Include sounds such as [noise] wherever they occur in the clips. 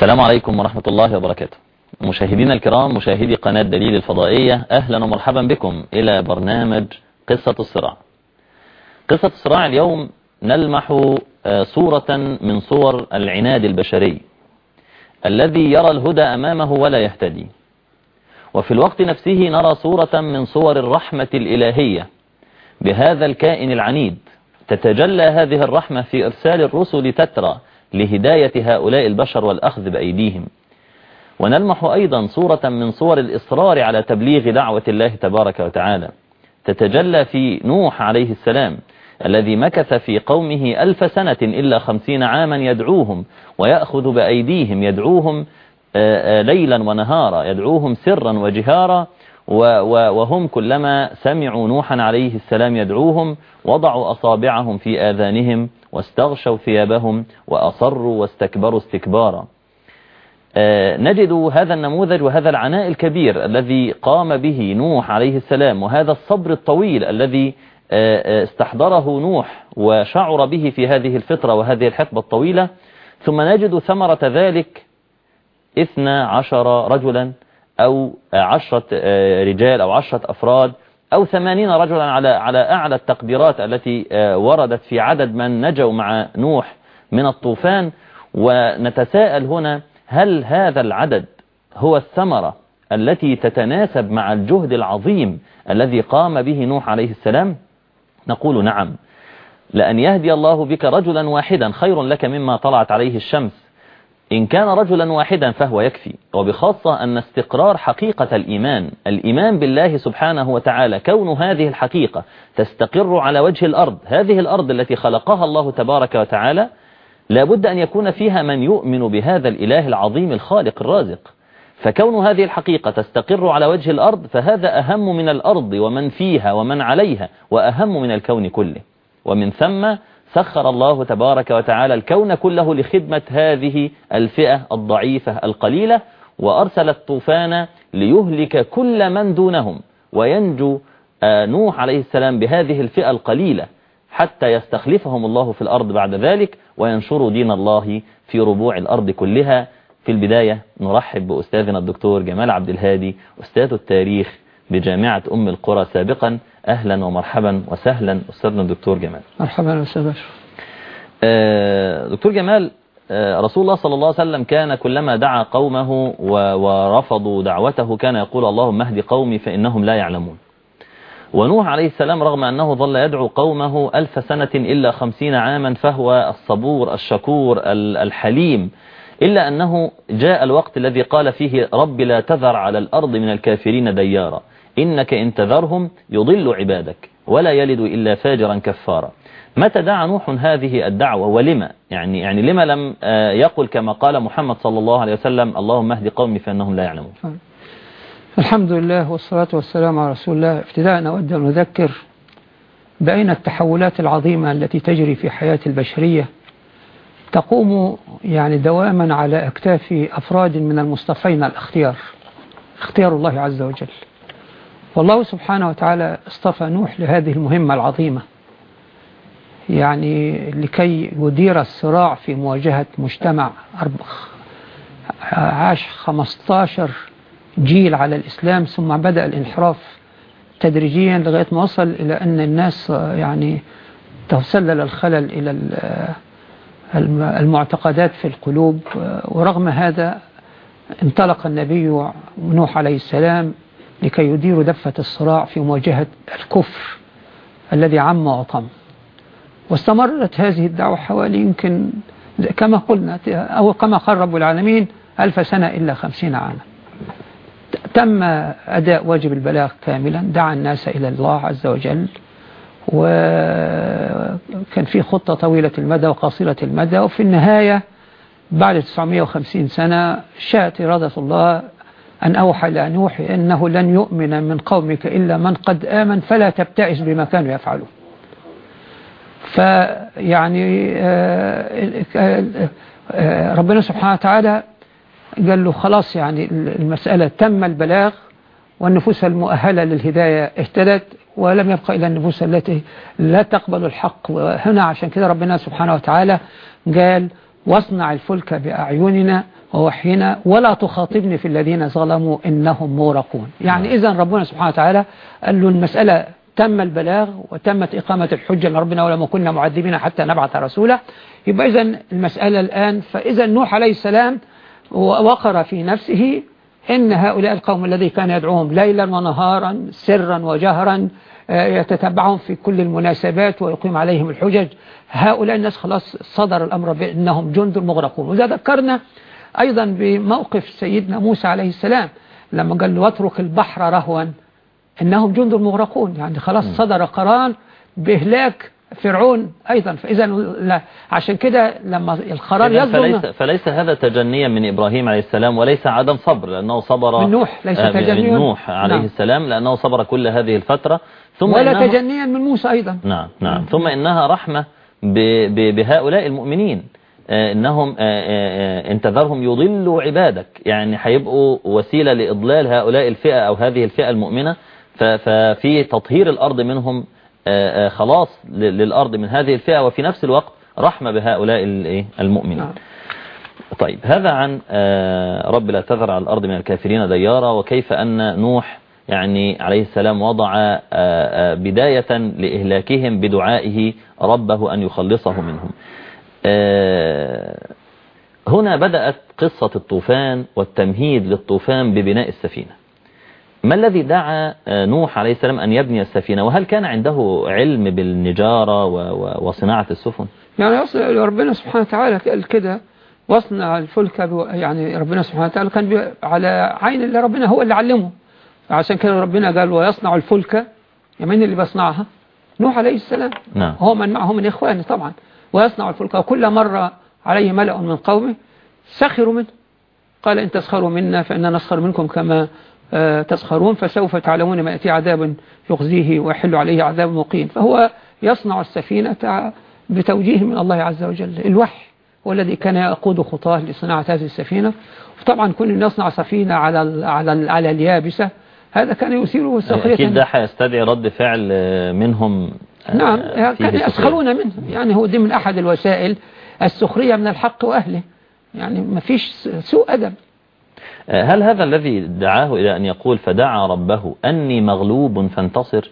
السلام عليكم ورحمة الله وبركاته. مشاهدينا الكرام مشاهدي قناة دليل الفضائية أهلا ومرحبا بكم إلى برنامج قصة الصراع. قصة الصراع اليوم نلمح صورة من صور العناد البشري الذي يرى الهدى أمامه ولا يهتدي. وفي الوقت نفسه نرى صورة من صور الرحمة الإلهية بهذا الكائن العنيد. تتجلى هذه الرحمة في إرسال الرسل تترى لهداية هؤلاء البشر والأخذ بأيديهم. ونلمح أيضا صورة من صور الإصرار على تبليغ دعوة الله تبارك وتعالى. تتجلى في نوح عليه السلام الذي مكث في قومه ألف سنة إلا خمسين عاما يدعوهم ويأخذ بأيديهم يدعوهم ليلا ونهارا يدعوهم سرا وجهارا وهم كلما سمعوا نوحا عليه السلام يدعوهم وضعوا أصابعهم في آذانهم واستغشوا ثيابهم وأصروا واستكبروا استكبارا. نجد هذا النموذج وهذا العناء الكبير الذي قام به نوح عليه السلام وهذا الصبر الطويل الذي استحضره نوح وشعر به في هذه الفترة وهذه الحقبة الطويلة. ثم نجد ثمرة ذلك اثنى عشر رجلا أو عشرة رجال أو عشرة أفراد أو ثمانين رجلا على على أعلى التقديرات التي وردت في عدد من نجوا مع نوح من الطوفان. ونتساءل هنا هل هذا العدد هو الثمرة التي تتناسب مع الجهد العظيم الذي قام به نوح عليه السلام؟ نقول نعم. لأن يهدي الله بك رجلا واحدا خير لك مما طلعت عليه الشمس. إن كان رجلا واحدا فهو يكفي. وبخاصة أن استقرار حقيقة الإيمان الإيمان بالله سبحانه وتعالى كون هذه الحقيقة تستقر على وجه الأرض هذه الأرض التي خلقها الله تبارك وتعالى لابد أن يكون فيها من يؤمن بهذا الإله العظيم الخالق الرازق. فكون هذه الحقيقة تستقر على وجه الأرض فهذا أهم من الأرض ومن فيها ومن عليها وأهم من الكون كله. ومن ثم سخر الله تبارك وتعالى الكون كله لخدمة هذه الفئة الضعيفة القليلة وأرسل الطوفان ليهلك كل من دونهم وينجو نوح عليه السلام بهذه الفئة القليلة حتى يستخلفهم الله في الأرض بعد ذلك وينشروا دين الله في ربوع الأرض كلها. في البداية نرحب بأستاذنا الدكتور جمال عبد الهادي أستاذ التاريخ بجامعة أم القرى سابقا. أهلا ومرحبا وسهلا أستاذنا الدكتور جمال. مرحبا أستاذ أشرف دكتور جمال رسول الله صلى الله عليه وسلم كان كلما دعا قومه ورفضوا دعوته كان يقول اللهم اهد قومي فإنهم لا يعلمون. ونوح عليه السلام رغم أنه ظل يدعو قومه ألف سنة إلا خمسين عاما فهو الصبور الشكور الحليم إلا أنه جاء الوقت الذي قال فيه رب لا تذر على الأرض من الكافرين ديارا. إنك إن تذرهم يضل عبادك ولا يلد إلا فاجرا كفارا. متى دعا نوح هذه الدعوة ولما؟ يعني يعني لما لم يقل كما قال محمد صلى الله عليه وسلم اللهم اهد قومي فإنهم لا يعلمون. الحمد لله والصلاة والسلام على رسول الله. ابتداء أود أن أذكر بأين التحولات العظيمة التي تجري في حياة البشرية. تقوم يعني دواما على أكتاف أفراد من المصطفين الاختيار اختيار الله عز وجل. والله سبحانه وتعالى اصطفى نوح لهذه المهمة العظيمة. يعني لكي يدير الصراع في مواجهة مجتمع عاش 15 جيل على الإسلام ثم بدأ الانحراف تدريجيا لغاية ما وصل إلى أن الناس يعني تسلل الخلل إلى المعتقدات في القلوب. ورغم هذا انطلق النبي نوح عليه السلام لكي يدير دفة الصراع في مواجهة الكفر الذي عم وطم. واستمرت هذه الدعوة حوالي يمكن كما قلنا أو كما قال رب العالمين ألف سنة إلا خمسين عاما. تم أداء واجب البلاغ كاملا دعا الناس إلى الله عز وجل وكان في خطة طويلة المدى وقصيرة المدى وفي النهاية بعد 950 سنة شاءت إرادة الله أن أوحى إلى نوح إنه لن يؤمن من قومك إلا من قد آمن فلا تبتئس بما كانوا يفعلون. فيعني ربنا سبحانه وتعالى قال له خلاص يعني المسألة تم البلاغ والنفوس المؤهلة للهداية اهتدت ولم يبقى إلا النفوس التي لا تقبل الحق. وهنا عشان كده ربنا سبحانه وتعالى قال واصنع الفلك بأعيننا ووحينا ولا تخاطبني في الذين ظلموا إنهم مورقون. يعني نعم. إذا ربنا سبحانه وتعالى قال له المسألة تم البلاغ وتمت إقامة الحجة لربنا ولما كنا معذبين حتى نبعث رسولا. يبقى إذا المسألة الآن فإذا نوح عليه السلام وقر في نفسه إن هؤلاء القوم الذي كان يدعوهم ليلا ونهارا سرا وجهرا آه، يتتبعهم في كل المناسبات ويقيم عليهم الحجج. هؤلاء الناس خلاص صدر الأمر بأنهم جند مغرقون. وإذا ذكرنا أيضا بموقف سيدنا موسى عليه السلام لما قال له واترك البحر رهوا إنهم جند مغرقون يعني خلاص صدر قرار بإهلاك فرعون أيضا. فإذا لا عشان كده لما القرار يصدر فليس, فليس هذا تجنيا من إبراهيم عليه السلام وليس عدم صبر لأنه صبر من نوح ليس آه، تجنيا. من نوح عليه نعم. السلام لأنه صبر كل هذه الفترة. ثم ولا تجنيا من موسى أيضا. نعم نعم. ثم إنها رحمة بهؤلاء المؤمنين. آه، إنهم آه، آه، آه، انتظرهم يضلوا عبادك. يعني هيبقوا وسيلة لإضلال هؤلاء الفئة أو هذه الفئة المؤمنة. ففي تطهير الأرض منهم خلاص ل- للأرض من هذه الفئة. وفي نفس الوقت رحمة بهؤلاء الإيه؟ المؤمنين. طيب هذا عن رب لا تذر على الأرض من الكافرين ديارا. وكيف أن نوح يعني عليه السلام وضع بداية لإهلاكهم بدعائه ربه أن يخلصه منهم. هنا بدأت قصة الطوفان والتمهيد للطوفان ببناء السفينة. ما الذي دعا آه، نوح عليه السلام أن يبني السفينة؟ وهل كان عنده علم بالنجارة وصناعة السفن؟ يعني أصل ربنا سبحانه وتعالى قال كده واصنع الفلك يعني ربنا سبحانه وتعالى كان على عين اللي ربنا هو اللي علمه. عشان كده ربنا قال ويصنع الفلك مين اللي بيصنعها. نوح عليه السلام. نعم. هو من معه من إخوانه طبعا. ويصنع الفلك. وكل مرة عليه ملأ من قومه سخروا منه. قال إن تسخروا منا فإننا نسخر منكم كما آه، تسخرون فسوف تعلمون ما يأتي عذاب يخزيه ويحل عليه عذاب مقيم. فهو يصنع السفينة بتوجيه من الله عز وجل. الوحي هو الذي كان يقود خطاه لصناعة هذه السفينة. وطبعا كل أن يصنع سفينة على ال- على ال- على اليابسة هذا كان يثيره سخرية أكيد ده هيستدعي رد فعل منهم نعم فيه كان سخرية. يسخرون منه. يعني هو دي من أحد الوسائل السخرية من الحق وأهله. يعني ما فيش سوء أدب. آه، هل هذا الذي دعاه إلى أن يقول فدعا ربه أني مغلوب فانتصر؟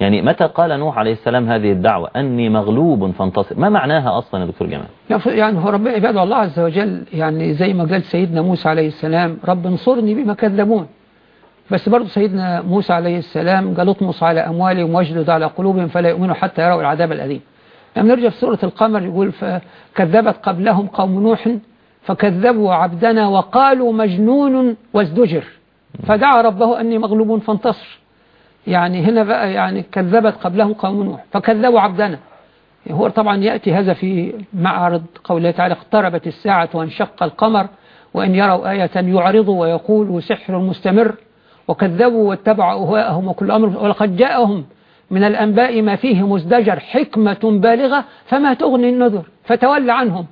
يعني متى قال نوح عليه السلام هذه الدعوة أني مغلوب فانتصر؟ ما معناها أصلا يا دكتور جمال؟ يعني هو ربنا عباد الله عز وجل يعني زي ما قال سيدنا موسى عليه السلام رب انصرني بما كذبون. بس برضه سيدنا موسى عليه السلام قال اطمس على أموالهم واجلد على قلوبهم فلا يؤمنوا حتى يروا العذاب الأليم. لما نرجع في سورة القمر يقول فكذبت قبلهم قوم نوح فكذبوا عبدنا وقالوا مجنون وازدجر. فدعا ربه أني مغلوب فانتصر. يعني هنا بقى يعني كذبت قبلهم قوم نوح فكذبوا عبدنا. هو طبعا يأتي هذا في معرض قوله تعالى اقتربت الساعة وانشق القمر وإن يروا آية يعرضوا ويقولوا سحر مستمر. وكذبوا واتبعوا أهواءهم وكل أمر ولقد جاءهم من الأنباء ما فيه مزدجر حكمة بالغة فما تغني النذر فتول عنهم.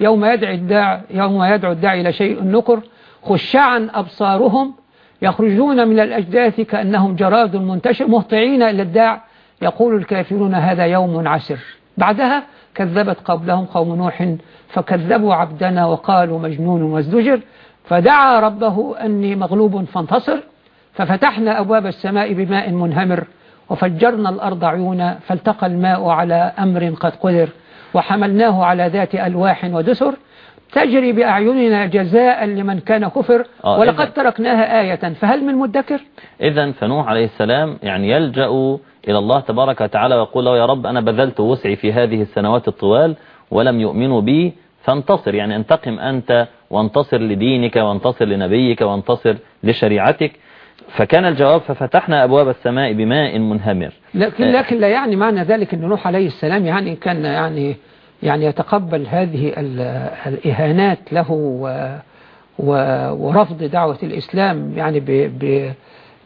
يوم يدعي الداع يوم يدعو الداعي إلى شيء نكر خشعا أبصارهم يخرجون من الأجداث كأنهم جراد منتشر مهطعين إلى الداع. يقول الكافرون هذا يوم عسر. بعدها كذبت قبلهم قوم نوح فكذبوا عبدنا وقالوا مجنون وازدجر. فدعا ربه أني مغلوب فانتصر. ففتحنا أبواب السماء بماء منهمر وفجرنا الأرض عيونا فالتقى الماء على أمر قد قدر وحملناه على ذات ألواح ودسر تجري بأعيننا جزاء لمن كان كفر آه، ولقد تركناها آية فهل من مدكر؟ إذا فنوح عليه السلام يعني يلجأ إلى الله تبارك وتعالى ويقول له يا رب أنا بذلت وسعي في هذه السنوات الطوال ولم يؤمنوا بي فانتصر يعني انتقم أنت وانتصر لدينك وانتصر لنبيك وانتصر لشريعتك. فكان الجواب ففتحنا أبواب السماء بماء منهمر. لكن لكن لا يعني معنى ذلك أن نوح عليه السلام يعني كان يعني يعني يتقبل هذه ال- الإهانات له و ورفض دعوة الإسلام يعني ب ب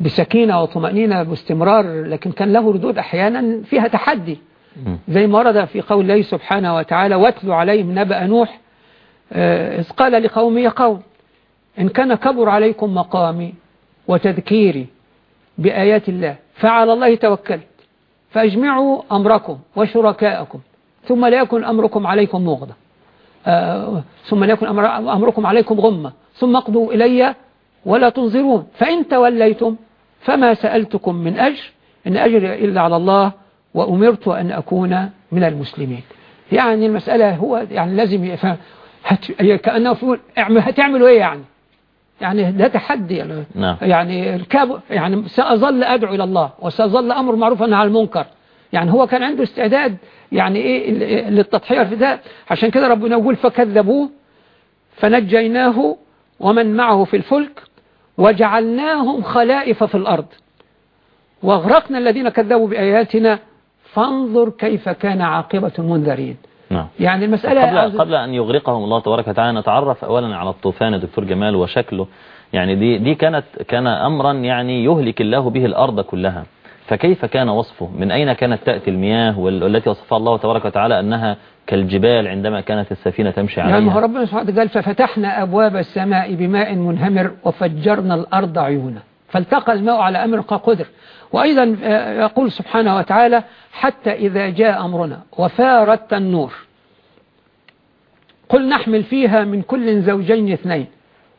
بسكينة وطمأنينة باستمرار لكن كان له ردود أحيانا فيها تحدي. زي ما ورد في قول الله سبحانه وتعالى واتلوا عليهم نبأ نوح آه، إذ قال لقومه يا قوم إن كان كبر عليكم مقامي وتذكيري بآيات الله. فعلى الله توكلت. فاجمعوا أمركم وشركاءكم. ثم لا يكن أمركم عليكم مغضى آه، ثم ليكن أمر- أمركم عليكم غمة. ثم اقضوا إلي ولا تنظرون. فإن توليتم فما سألتكم من أجر. إن أجري إلا على الله وأمرت أن أكون من المسلمين. يعني المسألة هو يعني لازم يفهم. هت- كأنه يقول هتعملوا إيه يعني؟ يعني ده تحدي يعني, نعم. يعني الكاب يعني سأظل أدعو إلى الله وسأظل أمر معروف عن المنكر. يعني هو كان عنده استعداد يعني إيه للتضحية في ده. عشان كده ربنا يقول فكذبوه فنجيناه ومن معه في الفلك وجعلناهم خلائف في الأرض. واغرقنا الذين كذبوا بآياتنا فانظر كيف كان عاقبة المنذرين. نعم. يعني المسألة قبل, قبل أن يغرقهم الله تبارك وتعالى نتعرف أولا على الطوفان دكتور جمال وشكله. يعني دي, دي كانت كان أمرا يعني يهلك الله به الأرض كلها. فكيف كان وصفه؟ من أين كانت تأتي المياه وال- والتي وصفها الله تبارك وتعالى أنها كالجبال عندما كانت السفينة تمشي يعني عليها؟ ربنا سبحانه قال ففتحنا أبواب السماء بماء منهمر وفجرنا الأرض عيونا. فالتقى الماء على أمر قد قدر. وأيضا آه، يقول سبحانه وتعالى حتى إذا جاء أمرنا وفارت النور. قل نحمل فيها من كل زوجين اثنين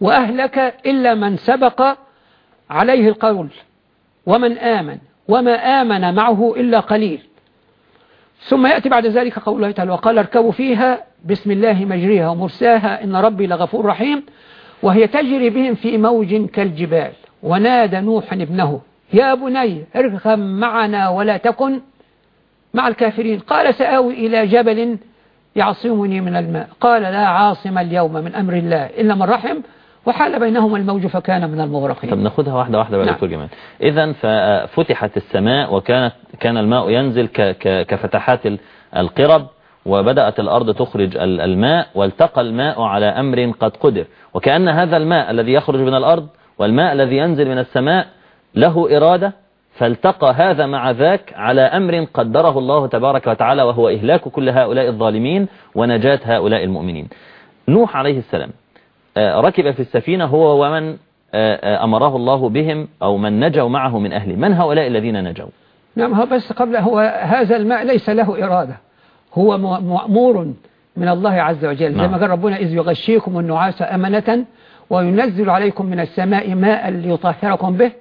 وأهلك إلا من سبق عليه القول ومن آمن وما آمن معه إلا قليل. ثم يأتي بعد ذلك قول الله تعالى وقال اركبوا فيها بسم الله مجريها ومرساها إن ربي لغفور رحيم وهي تجري بهم في موج كالجبال ونادى نوح ابنه يا بني اركب معنا ولا تكن مع الكافرين. قال سآوي إلى جبل يعصمني من الماء. قال لا عاصم اليوم من أمر الله إلا من رحم وحال بينهما الموج فكان من طب المغرقين ناخدها واحدة واحدة بقى نعم. دكتور جمال. إذا ففتحت السماء وكانت كان الماء ينزل ك ك كفتحات ال- القرب وبدأت الأرض تخرج ال- الماء والتقى الماء على أمر قد قدر. وكأن هذا الماء الذي يخرج من الأرض والماء الذي ينزل من السماء له إرادة فالتقى هذا مع ذاك على أمر قدره الله تبارك وتعالى وهو إهلاك كل هؤلاء الظالمين ونجاة هؤلاء المؤمنين. نوح عليه السلام آه، ركب في السفينة هو ومن آه، آه، أمره الله بهم أو من نجوا معه من أهله. من هؤلاء الذين نجوا؟ نعم هو بس قبل هو هذا الماء ليس له إرادة. هو مأمور من الله عز وجل. زي نعم. ما قال ربنا إذ يغشيكم النعاس أمنة وينزل عليكم من السماء ماء ليطهركم به.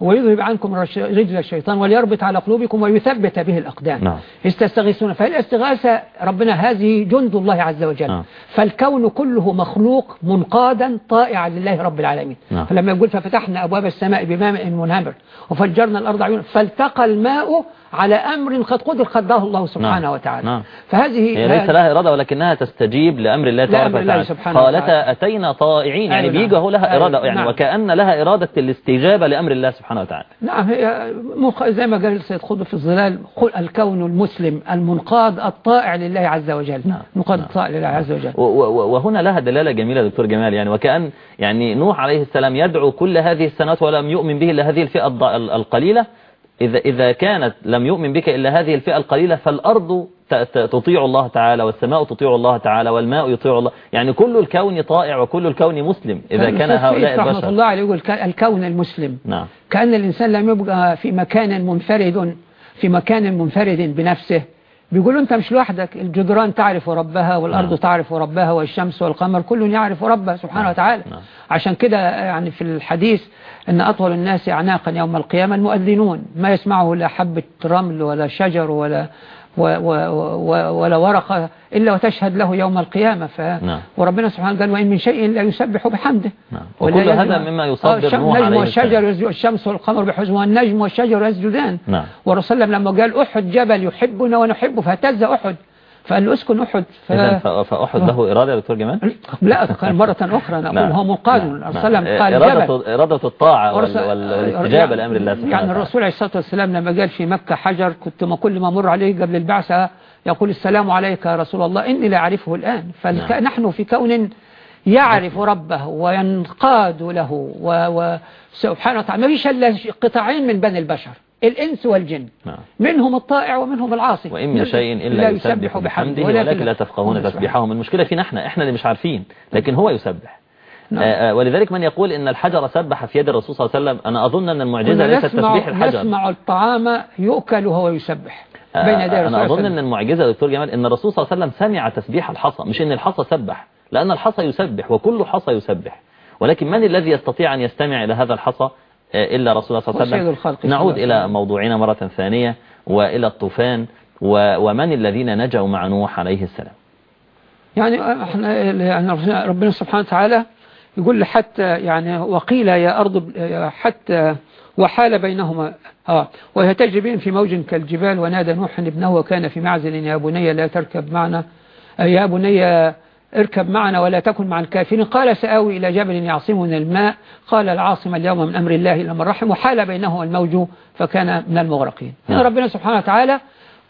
ويذهب عنكم رجز الشيطان وليربط على قلوبكم ويثبت به الأقدام نعم. استستغيثون فالاستغاثة ربنا هذه جند الله عز وجل نعم. فالكون كله مخلوق منقادا طائعا لله رب العالمين نعم. فلما يقول ففتحنا أبواب السماء بماء منهمر وفجرنا الأرض عيونا فالتقى الماء على أمر قد قدر قدره الله سبحانه نعم. وتعالى نعم. فهذه هي ليس لها إرادة ولكنها تستجيب لأمر الله تبارك وتعالى قالتا. أتينا طائعين يعني نعم. بيجي هو لها أيوة إرادة يعني نعم. وكأن لها إرادة الاستجابة لأمر الله سبحانه وتعالى نعم هي مخ... زي ما قال سيد خضر في الظلال قل الكون المسلم المنقاد الطائع لله عز وجل نعم. منقاد نعم. الطائع لله عز وجل و- و- وهنا لها دلالة جميلة دكتور جمال يعني وكأن يعني نوح عليه السلام يدعو كل هذه السنوات ولم يؤمن به إلا هذه الفئة القليلة إذا إذا كانت لم يؤمن بك إلا هذه الفئة القليلة فالأرض تطيع الله تعالى والسماء تطيع الله تعالى والماء يطيع الله. يعني كل الكون طائع وكل الكون مسلم. إذا كان هؤلاء سيد رحمة البشر. الله عليه يقول الكون المسلم. نعم. كأن الإنسان لم يبقى في مكان منفرد في مكان منفرد بنفسه. بيقولوا أنت مش لوحدك الجدران تعرف ربها والأرض نعم. تعرف ربها والشمس والقمر كل يعرف ربه سبحانه نعم. وتعالى نعم. عشان كده يعني في الحديث أن أطول الناس أعناقا يوم القيامة المؤذنون ما يسمعه لا حبة رمل ولا شجر ولا ولا ورقة إلا وتشهد له يوم القيامة ف نعم. وربنا سبحانه قال وإن من شيء لا يسبح بحمده نعم. وكل هذا مما آه، يصدر الشم- نوح النجم عليه والشجر. يسجد والشمس والقمر بحزن والنجم والشجر يسجدان نعم. والرسول لما قال أحد جبل يحبنا ونحبه فاهتز أحد فقال له اسكن أحد ف... فأحد له إرادة يا دكتور جمال لا قال مرة أخرى [laughs] نقول نعم. هو منقاد نعم. الرسول صلى الله عليه وسلم. قال إرادة, إرادة الطاعة والاستجابة لأمر الله سبحانه يعني. الرسول عليه الصلاة والسلام لما قال في مكة حجر كنت ما كل ما مر عليه قبل البعثة يقول السلام عليك يا رسول الله إني لا أعرفه الآن نعم. فنحن في كون يعرف ربه وينقاد له وسبحانه وتعالى ما فيش إلا قطاعين من بني البشر الإنس والجن. نعم. منهم الطائع ومنهم العاصي. وإن من شيء إلا يسبح بحمده ولكن لا تفقهون تسبيحهم. المشكلة فينا إحنا إحنا اللي مش عارفين لكن هو يسبح. نعم. آه، آه، ولذلك من يقول إن الحجر سبح في يد الرسول صلى الله عليه وسم أنا أظن أن المعجزة ليست تسبيح الحجر. نسمع الطعام يؤكل وهو يسبح بين يدي أنا الرسول أظن أن المعجزة دكتور جمال أن الرسول صلى الله عليه وسلم سمع تسبيح الحصى مش أن الحصى سبح لأن الحصى يسبح وكل حصى يسبح. ولكن من الذي يستطيع أن يستمع إلى هذا الحصى؟ آه، إلا رسول الله صلى الله عليه وسلم. نعود إلى موضوعنا مرة ثانية وإلى الطوفان ومن الذين نجوا مع نوح عليه السلام؟ يعني إحنا يعني ربنا سبحانه وتعالى يقول حتى يعني وقيل يا أرض حتى وحال بينهما. آه. وهي تجري بهم في موج كالجبال ونادى نوح ابنه وكان في معزل يا بني لا تركب معنا آه، يا بني اركب معنا ولا تكن مع الكافرين. قال سآوي إلى جبل يعصم من الماء. قال العاصم اليوم من أمر الله إلا من رحم وحال بينهما الموج فكان من المغرقين. نعم. يعني ربنا سبحانه وتعالى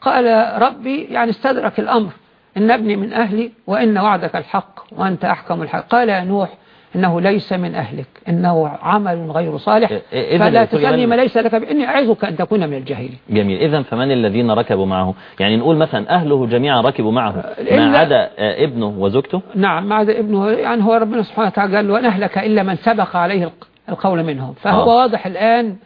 قال ربي يعني استدرك الأمر. إن ابني من أهلي وإن وعدك الحق وأنت أحكم الحق. قال يا نوح إنه ليس من أهلك إنه عمل غير صالح. فلا تسألني ما ليس لك بإني أعظك أن تكون من الجاهلين. جميل. إذا فمن الذين ركبوا معه؟ يعني نقول مثلا أهله جميعا ركبوا معه. ما عدا ابنه وزوجته؟ نعم مع ذا ابنه. يعني هو ربنا سبحانه وتعالى قال وأن أهلك إلا من سبق عليه الق- القول منهم. فهو آه. واضح الآن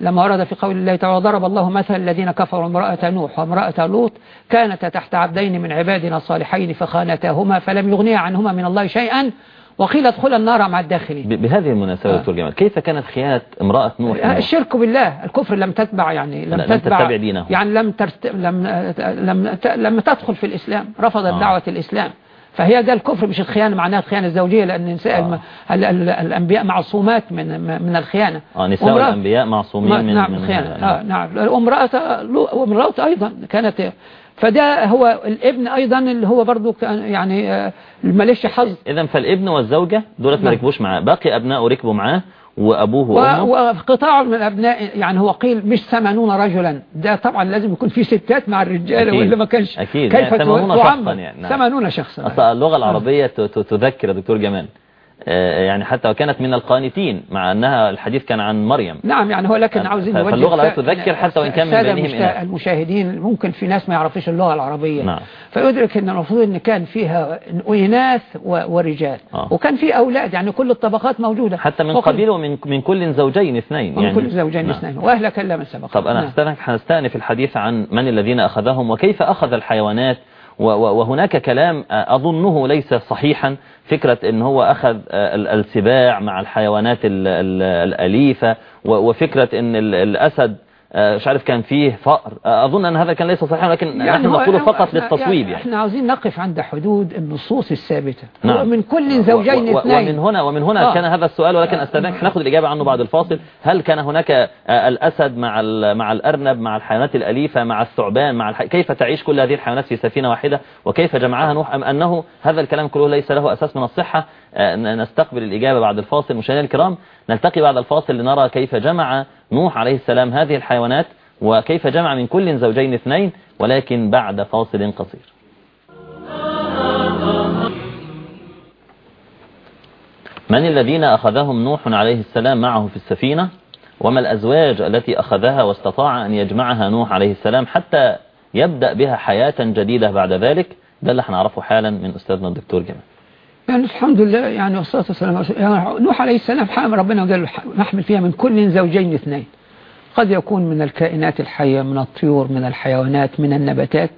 لما ورد في قول الله تعالى وضرب الله مثل الذين كفروا امرأة نوح وامرأة لوط كانتا تحت عبدين من عبادنا الصالحين فخانتاهما فلم يغنيا عنهما من الله شيئا وقيل ادخلا النار مع الداخلين بهذه المناسبة آه. دكتور جمال كيف كانت خيانة امرأة نوح الشرك بالله الكفر لم تتبع يعني لم, لم تتبع تتبع دينه. يعني لم ترت... لم لم. لم تدخل في الإسلام رفضت آه. دعوة الإسلام فهي ده الكفر مش الخيانة معناها الخيانة الزوجية لأن نساء آه. الم... ال... ال... الأنبياء معصومات من من الخيانة آه نساء وامرأة- الأنبياء معصومين ما- من نعم من الخيانة. آه نعم وامرأة لو- وامرأة أيضا كانت فده هو الابن أيضا اللي هو برضو يعني آه، ماليش حظ إذا فالابن والزوجة دولت ما نعم. ركبوش معاه باقي أبنائه ركبوا معاه وأبوه وأمه وقطاع من الأبناء يعني هو قيل مش ثمانون رجلا ده طبعا لازم يكون في ستات مع الرجال. ولا ما كانش أكيد. كيف يعني ثمانون تعمر؟ شخصاً يعني. نعم. ثمانون شخصا اللغة العربية ت- ت- تذكر يا دكتور جمال يعني حتى وكانت من القانتين مع أنها الحديث كان عن مريم نعم يعني هو لكن عاوزين نوجه فاللغة لا تذكر حتى وإن كان من بينهم. المشاهدين ممكن في ناس ما يعرفوش اللغة العربية نعم. فيدرك إن المفروض إن كان فيها إناث ورجال آه. وكان في أولاد يعني كل الطبقات موجودة حتى من قبيل ومن من كل زوجين اثنين يعني كل زوجين نعم. اثنين وأهلك إلا من سبق طب أنا نعم. هستأنف الحديث عن من الذين أخذهم وكيف أخذ الحيوانات وهناك كلام أظنه ليس صحيحا فكرة إن هو أخذ ال- السباع مع الحيوانات ال- ال- الأليفة وفكرة إن ال- الأسد مش عارف كان فيه فأر آه، أظن أن هذا كان ليس صحيحا لكن نحن هو- نقوله هو فقط إحنا- للتصويب يعني. إحنا عاوزين نقف عند حدود النصوص الثابتة. نعم. هو من كل زوجين و- و- اثنين. ومن هنا ومن هنا آه. كان هذا السؤال ولكن أستاذنك ناخذ الإجابة عنه بعد الفاصل. هل كان هناك آه، الأسد مع مع الأرنب مع الحيوانات الأليفة مع الثعبان مع الح... كيف تعيش كل هذه الحيوانات في سفينة واحدة؟ وكيف جمعها نوح؟ أم أنه هذا الكلام كله ليس له أساس من الصحة؟ آه، نستقبل الإجابة بعد الفاصل. مشاهدينا الكرام نلتقي بعد الفاصل لنرى كيف جمع نوح عليه السلام هذه الحيوانات وكيف جمع من كل زوجين اثنين ولكن بعد فاصل قصير. من الذين أخذهم نوح عليه السلام معه في السفينة؟ وما الأزواج التي أخذها واستطاع أن يجمعها نوح عليه السلام حتى يبدأ بها حياة جديدة بعد ذلك؟ ده اللي هنعرفه حالا من أستاذنا الدكتور جمال. يعني الحمد لله يعني والصلاة والسلام يعني نوح عليه السلام حامل ربنا قال له نحمل فيها من كل زوجين اثنين. قد يكون من الكائنات الحية من الطيور من الحيوانات من النباتات.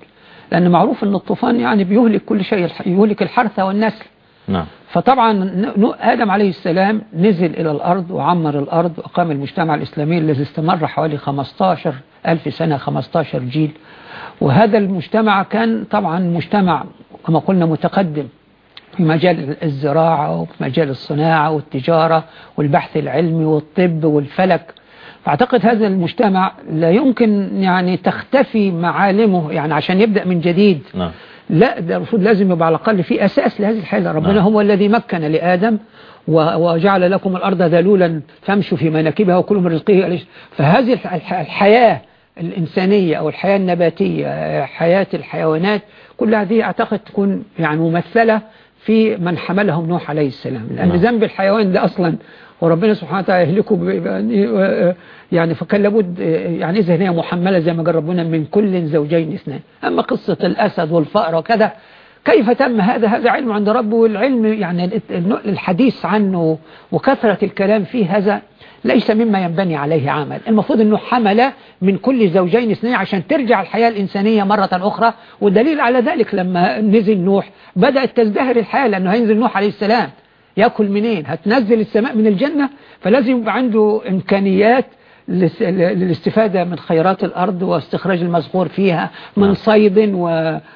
لأن معروف أن الطوفان يعني بيهلك كل شيء يهلك الحرث والنسل. نعم. فطبعا آدم عليه السلام نزل إلى الأرض وعمر الأرض وقام المجتمع الإسلامي الذي استمر حوالي 15 ألف سنة 15 جيل. وهذا المجتمع كان طبعا مجتمع كما قلنا متقدم. في مجال الزراعة وفي مجال الصناعة والتجارة والبحث العلمي والطب والفلك. فأعتقد هذا المجتمع لا يمكن يعني تختفي معالمه يعني عشان يبدأ من جديد. نعم. لا ده المفروض لازم يبقى على الأقل في أساس لهذه الحياة ربنا نعم. هو الذي مكن لآدم وجعل لكم الأرض ذلولا فامشوا في مناكبها وكلوا من رزقه. فهذه الح- الح- الحياة الإنسانية أو الحياة النباتية حياة الحيوانات كل هذه أعتقد تكون يعني ممثلة في من حملهم نوح عليه السلام. لأن نعم. ذنب الحيوان ده أصلا وربنا سبحانه وتعالى يهلكه يعني فكان لابد يعني إذا هي محملة زي ما ربنا من كل زوجين اثنين أما قصة الأسد والفأر وكذا كيف تم هذا؟ هذا علم عند ربه والعلم يعني الحديث عنه وكثرة الكلام فيه هذا ليس مما ينبني عليه عمل. المفروض أنه حمل من كل زوجين اثنين عشان ترجع الحياة الإنسانية مرة أخرى والدليل على ذلك لما نزل نوح بدأت تزدهر الحياة لأنه هينزل نوح عليه السلام. يأكل منين؟ هتنزل السماء من الجنة؟ فلازم يبقى عنده إمكانيات للاستفادة من خيرات الأرض واستخراج المزخور فيها من نعم. صيد و...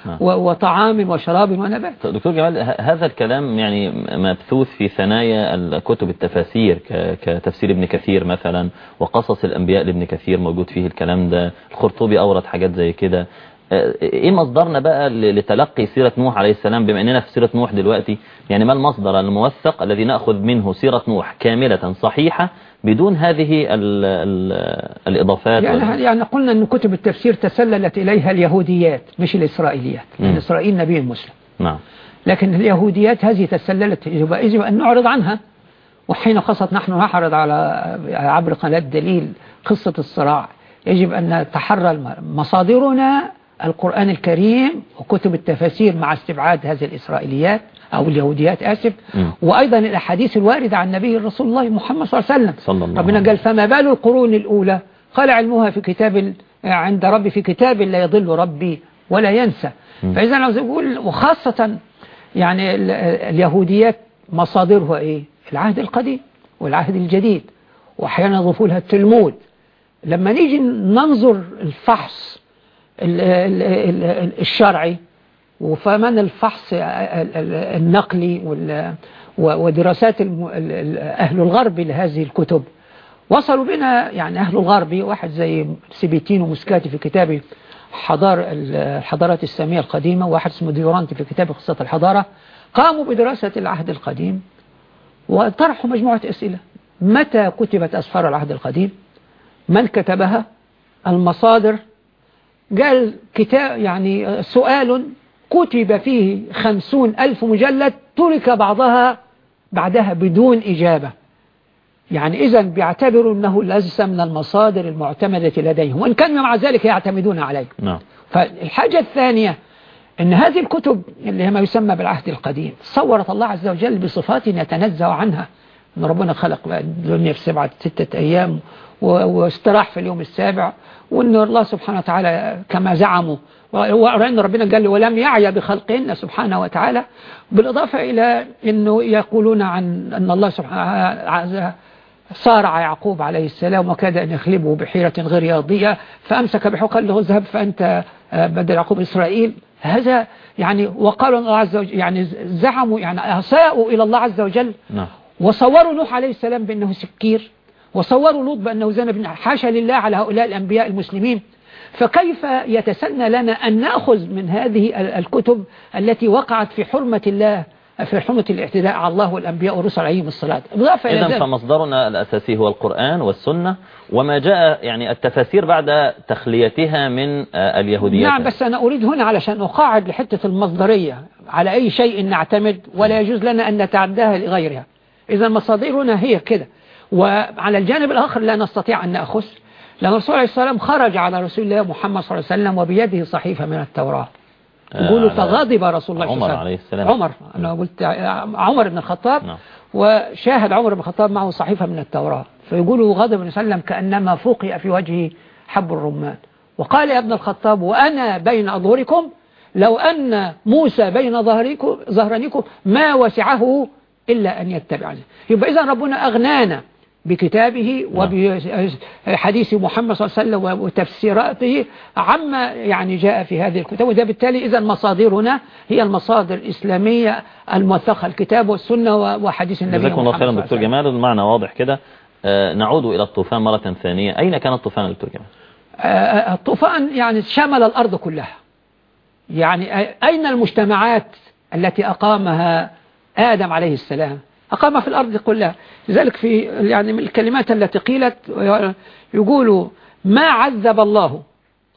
نعم. و... وطعام وشراب ونبات دكتور جمال هذا الكلام يعني مبثوث في ثنايا الكتب التفاسير ك... كتفسير ابن كثير مثلا وقصص الأنبياء لابن كثير موجود فيه الكلام ده الخرطوبي أورد حاجات زي كده إيه مصدرنا بقى لتلقي سيرة نوح عليه السلام بما إننا في سيرة نوح دلوقتي يعني ما المصدر الموثق الذي نأخذ منه سيرة نوح كاملة صحيحة بدون هذه ال ال الإضافات يعني, يعني قلنا أن كتب التفسير تسللت إليها اليهوديات مش الإسرائيليات لأن إسرائيل نبي مسلم. نعم. لكن اليهوديات هذه تسللت يجب أن نعرض عنها. وحين خاصة نحن نعرض على عبر قناة دليل قصة الصراع يجب أن نتحرى مصادرنا القرآن الكريم وكتب التفاسير مع استبعاد هذه الإسرائيليات. أو اليهوديات آسف. م. وأيضا الأحاديث الواردة عن النبي رسول الله محمد صلى الله عليه وسلم. صلى الله ربنا قال فما بال القرون الأولى؟ قال علمها في كتاب عند ربي في كتاب لا يضل ربي ولا ينسى. فإذا عاوز أقول وخاصة يعني اليهوديات مصادرها إيه؟ العهد القديم والعهد الجديد. وأحيانا يضيفوا لها التلمود. لما نيجي ننظر الفحص الشرعي وفمن الفحص النقلي ودراسات أهل الغرب لهذه الكتب. وصلوا بنا يعني أهل الغرب واحد زي سيبيتين ومسكاتي في كتابه حضار الحضارات السامية القديمة وواحد اسمه ديورانتي في كتاب قصة الحضارة. قاموا بدراسة العهد القديم وطرحوا مجموعة أسئلة. متى كتبت أسفار العهد القديم؟ من كتبها؟ المصادر؟ قال كتاب يعني سؤال كتب فيه خمسون ألف مجلد ترك بعضها بعدها بدون إجابة. يعني إذا بيعتبروا أنه ليس من المصادر المعتمدة لديهم. وإن كانوا مع ذلك يعتمدون عليه نعم. فالحاجة الثانية أن هذه الكتب اللي هي ما يسمى بالعهد القديم صورت الله عز وجل بصفات يتنزه عنها. أن ربنا خلق الدنيا في سبعة ستة أيام واستراح في اليوم السابع وأن الله سبحانه وتعالى كما زعموا وأن ربنا قال ولم يعي بخلقهن سبحانه وتعالى بالإضافة إلى أنه يقولون عن أن الله سبحانه صارع يعقوب عليه السلام وكاد أن يخلبه بحيرة غير رياضية فأمسك بحق له اذهب فأنت بدل يعقوب إسرائيل هذا يعني وقالوا الله عز وجل يعني زعموا يعني أساءوا إلى الله عز وجل نعم. وصوروا نوح عليه السلام بأنه سكير وصوروا لوط بأنه زنب حاشا لله على هؤلاء الأنبياء المسلمين. فكيف يتسنى لنا أن نأخذ من هذه الكتب التي وقعت في حرمة الله في حرمة الاعتداء على الله والأنبياء والرسل عليهم الصلاة؟ إذا فمصدرنا الأساسي هو القرآن والسنة وما جاء يعني التفاسير بعد تخليتها من اليهودية. نعم بس أنا أريد هنا علشان أقاعد لحتة المصدرية. على أي شيء نعتمد ولا يجوز لنا أن نتعداها لغيرها. إذا مصادرنا هي كده. وعلى الجانب الآخر لا نستطيع أن نأخذ لأن الرسول عليه السلام خرج على رسول الله محمد صلى الله عليه وسلم وبيده صحيفة من التوراة. يقولوا فغضب رسول الله عمر عليه السلام. عمر أنا قلت عمر بن الخطاب نعم. وشاهد عمر بن الخطاب معه صحيفة من التوراة. فيقولوا غضب النبي صلى الله عليه وسلم كأنما فوقئ في وجهه حب الرمان. وقال يا ابن الخطاب وأنا بين أظهركم لو أن موسى بين ظهرانيكم ما وسعه إلا أن يتبعني يبقى إذا ربنا أغنانا بكتابه وبحديث محمد صلى الله عليه وسلم وتفسيراته عما يعني جاء في هذه الكتاب وده بالتالي إذا مصادرنا هي المصادر الإسلامية الموثقة الكتاب والسنة وحديث النبي جزاكم الله خيرا دكتور جمال. المعنى واضح كده. آه نعود إلى الطوفان مرة ثانية. أين كان الطوفان دكتور جمال؟ آه الطوفان يعني شمل الأرض كلها. يعني أين المجتمعات التي أقامها آدم عليه السلام. أقام في الأرض كلها. لذلك في يعني من الكلمات التي قيلت يقولوا ما عذب الله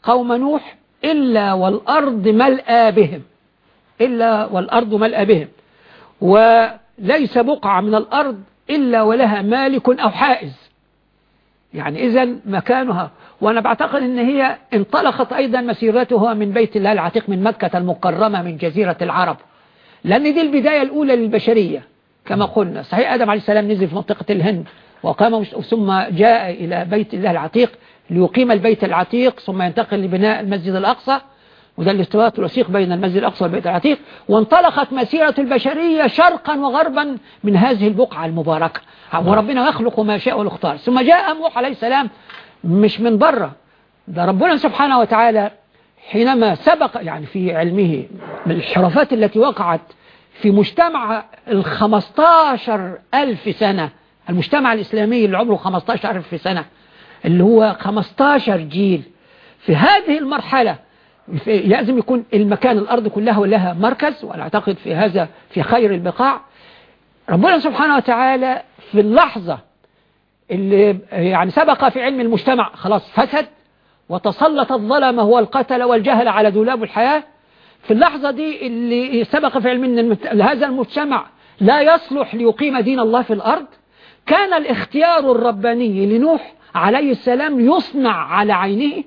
قوم نوح إلا والأرض ملأى بهم. إلا والأرض ملأى بهم. وليس بقعة من الأرض إلا ولها مالك أو حائز. يعني إذا مكانها. وأنا بعتقد أن هي انطلقت أيضا مسيرتها من بيت الله العتيق من مكة المكرمة من جزيرة العرب. لأن دي البداية الأولى للبشرية كما قلنا. صحيح آدم عليه السلام نزل في منطقة الهند وقام ثم جاء إلى بيت الله العتيق ليقيم البيت العتيق ثم ينتقل لبناء المسجد الأقصى. وده الاستواء الوثيق بين المسجد الأقصى والبيت العتيق. وانطلقت مسيرة البشرية شرقا وغربا من هذه البقعة المباركة. وربنا يخلق ما شاء ويختار ثم جاء نوح عليه السلام مش من بره ده ربنا سبحانه وتعالى حينما سبق يعني في علمه من الحرفات التي وقعت في مجتمع الخمستاشر ألف سنة المجتمع الإسلامي اللي عمره خمستاشر ألف سنة اللي هو خمستاشر جيل. في هذه المرحلة لازم يكون المكان الأرض كلها لها مركز وأنا أعتقد في هذا في خير البقاع. ربنا سبحانه وتعالى في اللحظة اللي يعني سبق في علم المجتمع خلاص فسد وتسلط الظلمة والقتل والجهل على دولاب الحياة. في اللحظة دي اللي سبق في علم أن هذا المجتمع لا يصلح ليقيم دين الله في الأرض. كان الاختيار الرباني لنوح عليه السلام يصنع على عينه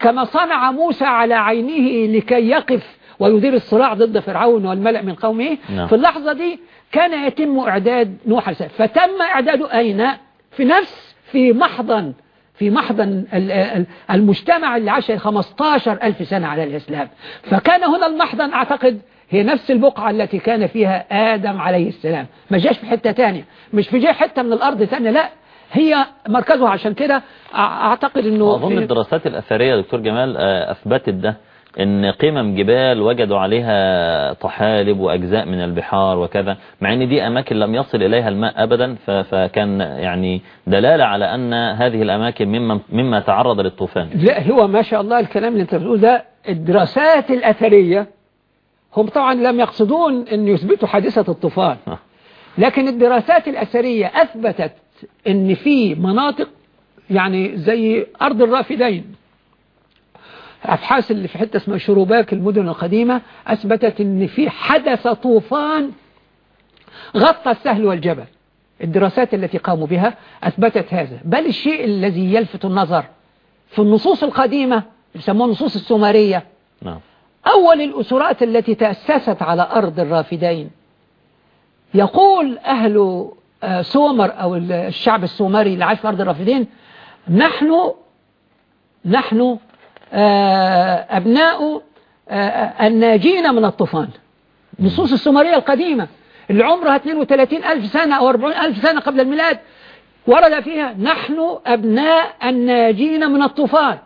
كما صنع موسى على عينه لكي يقف ويدير الصراع ضد فرعون والملأ من قومه. نعم. في اللحظة دي كان يتم إعداد نوح عليه السلام. فتم إعداده أين؟ في نفس في محضن في محضن ال- ال- المجتمع اللي عاش 15 ألف سنة على الإسلام. فكان هنا المحضن أعتقد هي نفس البقعة التي كان فيها آدم عليه السلام. ما جاش في حتة تانية. مش في جاي حتة من الأرض تانية لا. هي مركزها. عشان كده أع- أعتقد أنه أظن الدراسات الأثرية دكتور جمال آه، أثبتت ده. إن قمم جبال وجدوا عليها طحالب وأجزاء من البحار وكذا مع إن دي أماكن لم يصل إليها الماء ابدا فكان يعني دلالة على أن هذه الأماكن مما, مما تعرض للطوفان لا هو ما شاء الله الكلام اللي أنت بتقول ده الدراسات الأثرية هم طبعا لم يقصدون أن يثبتوا حادثة الطوفان آه. لكن الدراسات الأثرية أثبتت أن في مناطق يعني زي أرض الرافدين أبحاث اللي في حتة اسمها شروباك المدن القديمة أثبتت أن في حدث طوفان غطى السهل والجبل. الدراسات التي قاموا بها أثبتت هذا. بل الشيء الذي يلفت النظر في النصوص القديمة يسموها النصوص السومرية. نعم. أول الأسرات التي تأسست على أرض الرافدين. يقول أهل آه، سومر أو الشعب السومري اللي عاش في أرض الرافدين نحن نحن أبناء آه، الناجين من الطوفان. نصوص السومرية القديمة. اللي عمرها 32 ألف سنة أو 40 ألف سنة قبل الميلاد. ورد فيها نحن أبناء الناجين من الطوفان.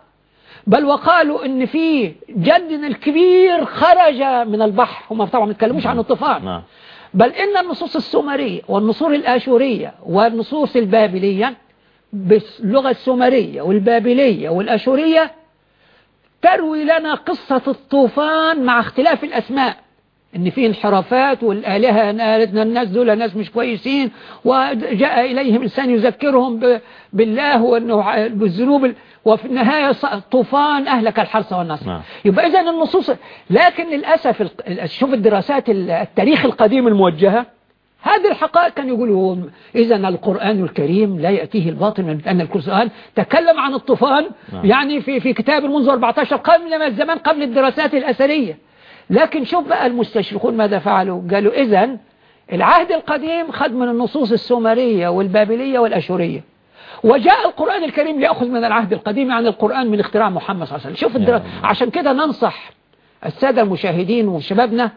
بل وقالوا إن في جدنا الكبير خرج من البحر. هم طبعا ما بيتكلموش عن الطوفان. نعم. بل إن النصوص السومرية والنصوص الآشورية والنصوص البابلية باللغة السومرية والبابلية والآشورية تروي لنا قصة الطوفان مع اختلاف الأسماء إن في انحرافات والآلهة قالت الناس دول ناس مش كويسين وجاء إليهم إنسان يذكرهم بالله وإنه بالذنوب ال- وفي النهاية ص- طوفان أهلك الحرث والنصر نعم. يبقى اذا النصوص لكن للأسف ال- شوف الدراسات ال- التاريخ القديم الموجهة هذه الحقائق كان يقولوا إذا القرآن الكريم لا يأتيه الباطل من أن القرآن تكلم عن الطوفان نعم. يعني في في كتاب منذ 14 قبل ما الزمان قبل الدراسات الأثرية لكن شوف بقى المستشرقون ماذا فعلوا قالوا إذا العهد القديم خد من النصوص السومرية والبابلية والأشورية وجاء القرآن الكريم ليأخذ من العهد القديم عن القرآن من اختراع محمد صلى الله عليه وسلم شوف الدرا... الله. عشان كده ننصح السادة المشاهدين وشبابنا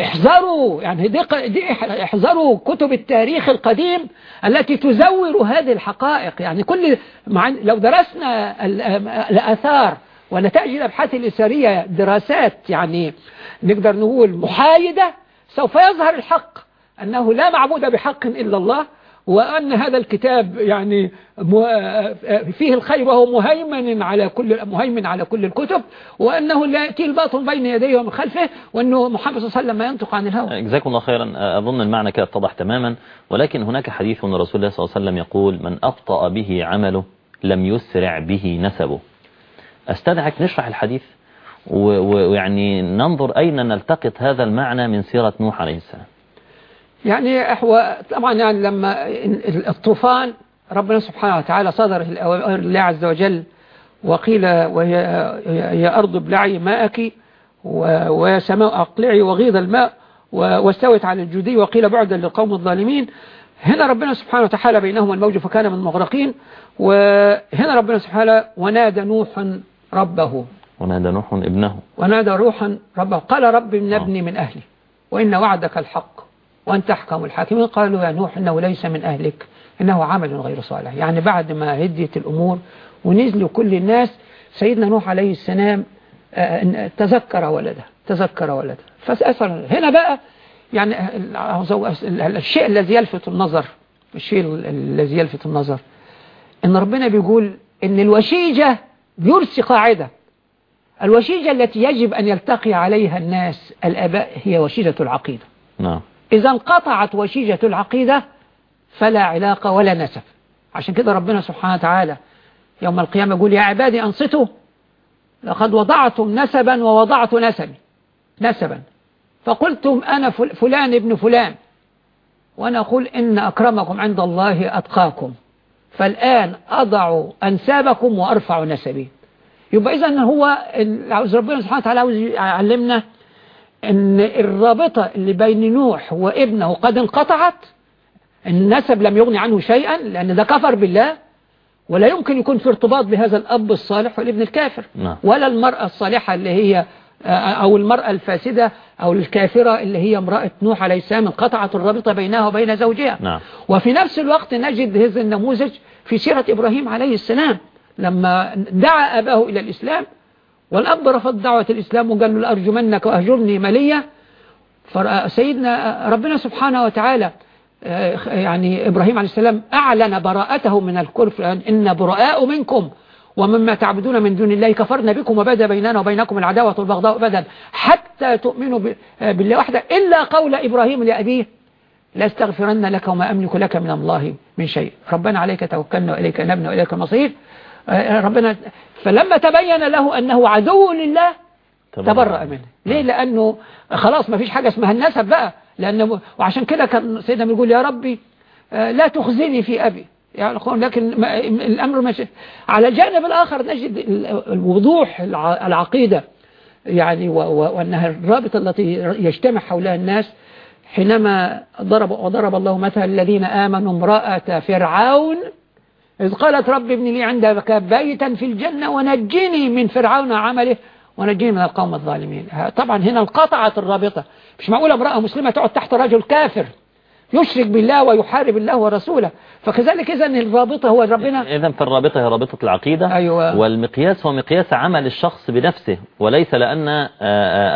احذروا يعني دي, دي إح- احذروا كتب التاريخ القديم التي تزور هذه الحقائق. يعني كل لو درسنا ال- الآثار ونتائج الأبحاث الإثرية دراسات يعني نقدر نقول محايدة سوف يظهر الحق أنه لا معبود بحق إلا الله. وأن هذا الكتاب يعني فيه الخير وهو مهيمن على كل مهيمن على كل الكتب وأنه لا يأتي الباطل بين يديه ومن خلفه وأنه محمد صلى الله عليه وسلم ما ينطق عن الهوى. جزاكم الله خيرا. أظن المعنى كده اتضح تماما. ولكن هناك حديث من رسول الله صلى الله عليه وسلم يقول من أبطأ به عمله لم يسرع به نسبه. أستدعك نشرح الحديث ويعني ننظر أين نلتقط هذا المعنى من سيرة نوح عليه السلام. يعني هو طبعا يعني لما الطوفان ربنا سبحانه وتعالى صدر الأوامر الله عز وجل وقيل وهي يا أرض ابلعي ماءك ويا سماء أقلعي وغيض الماء واستوت على الجودي وقيل بعدا للقوم الظالمين. هنا ربنا سبحانه وتعالى بينهما الموج فكان من المغرقين وهنا ربنا سبحانه ونادى نوح ربه. ونادى نوح ابنه. ونادى روحا ربه. قال رب من ابني من أهلي وإن وعدك الحق. وأنت أحكم الحاكمين قالوا يا نوح إنه ليس من أهلك إنه عمل غير صالح. يعني بعد ما هديت الأمور ونزلوا كل الناس سيدنا نوح عليه السلام آه، تذكر ولده تذكر ولده. فأسأل هنا بقى يعني الشيء الذي يلفت النظر الشيء الذي يلفت النظر. إن ربنا بيقول إن الوشيجة يرسي قاعدة. الوشيجة التي يجب أن يلتقي عليها الناس الأباء هي وشيجة العقيدة. نعم. إذا انقطعت وشيجة العقيدة فلا علاقة ولا نسب. عشان كده ربنا سبحانه وتعالى يوم القيامة يقول يا عبادي أنصتوا لقد وضعتم نسبا ووضعت نسبي. نسبا. فقلتم أنا فلان ابن فلان. وأنا أقول إن أكرمكم عند الله أتقاكم. فالآن أضع أنسابكم وأرفع نسبي. يبقى إذا هو ربنا سبحانه وتعالى عاوز يعلمنا إن الرابطة اللي بين نوح وابنه قد انقطعت النسب لم يغني عنه شيئا لأن ده كفر بالله ولا يمكن يكون في ارتباط بهذا الأب الصالح والابن الكافر نعم. ولا المرأة الصالحة اللي هي أو المرأة الفاسدة أو الكافرة اللي هي امرأة نوح عليه السلام انقطعت الرابطة بينها وبين زوجها نعم. وفي نفس الوقت نجد هذا النموذج في سيرة إبراهيم عليه السلام لما دعا أباه إلى الإسلام والأب رفض دعوة الإسلام وقال له لأرجمنك وأهجرني مليا فسيدنا ربنا سبحانه وتعالى آه، يعني إبراهيم عليه السلام أعلن براءته من الكفر إن براء منكم ومما تعبدون من دون الله كفرنا بكم وبدا بيننا وبينكم العداوة والبغضاء أبدا. حتى تؤمنوا بالله وحده إلا قول إبراهيم لأبيه لا استغفرن لك وما أملك لك من الله من شيء. ربنا عليك توكلنا وإليك نبنا وإليك المصير. ربنا فلما تبين له أنه عدو لله تبرأ منه. ليه؟ لأنه خلاص ما فيش حاجة اسمها النسب بقى. لأنه وعشان كده كان سيدنا بيقول يا ربي آه، لا تخزني في أبي. يعني لكن الأمر ماشي. على الجانب الآخر نجد الوضوح العقيدة. يعني وأنها الرابطة التي يجتمع حولها الناس حينما ضرب وضرب الله مثل الذين آمنوا امرأة فرعون إذ قالت رب ابن لي عندك بيتا في الجنة ونجني من فرعون عمله ونجني من القوم الظالمين. طبعا هنا انقطعت الرابطة. مش معقولة امرأة مسلمة تقعد تحت رجل كافر يشرك بالله ويحارب الله ورسوله. فكذلك إذا الرابطة هو ربنا إذا فالرابطة هي رابطة العقيدة أيوة. والمقياس هو مقياس عمل الشخص بنفسه وليس لأن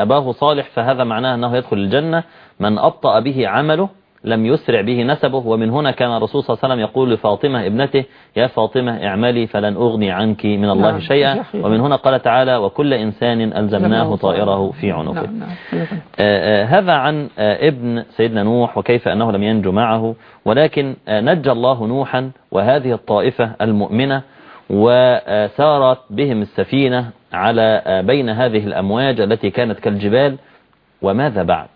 أباه صالح فهذا معناه أنه يدخل الجنة. من أبطأ به عمله لم يسرع به نسبه. ومن هنا كان الرسول صلى الله عليه وسلم يقول لفاطمة ابنته يا فاطمة اعملي فلن أغني عنك من الله نعم شيئا. ومن هنا قال تعالى وكل إنسان ألزمناه طائره في عنقه. نعم نعم. آه، آه، هذا عن آه، ابن سيدنا نوح وكيف أنه لم ينجو معه. ولكن نجى الله نوحا وهذه الطائفة المؤمنة وسارت بهم السفينة على بين هذه الأمواج التي كانت كالجبال. وماذا بعد؟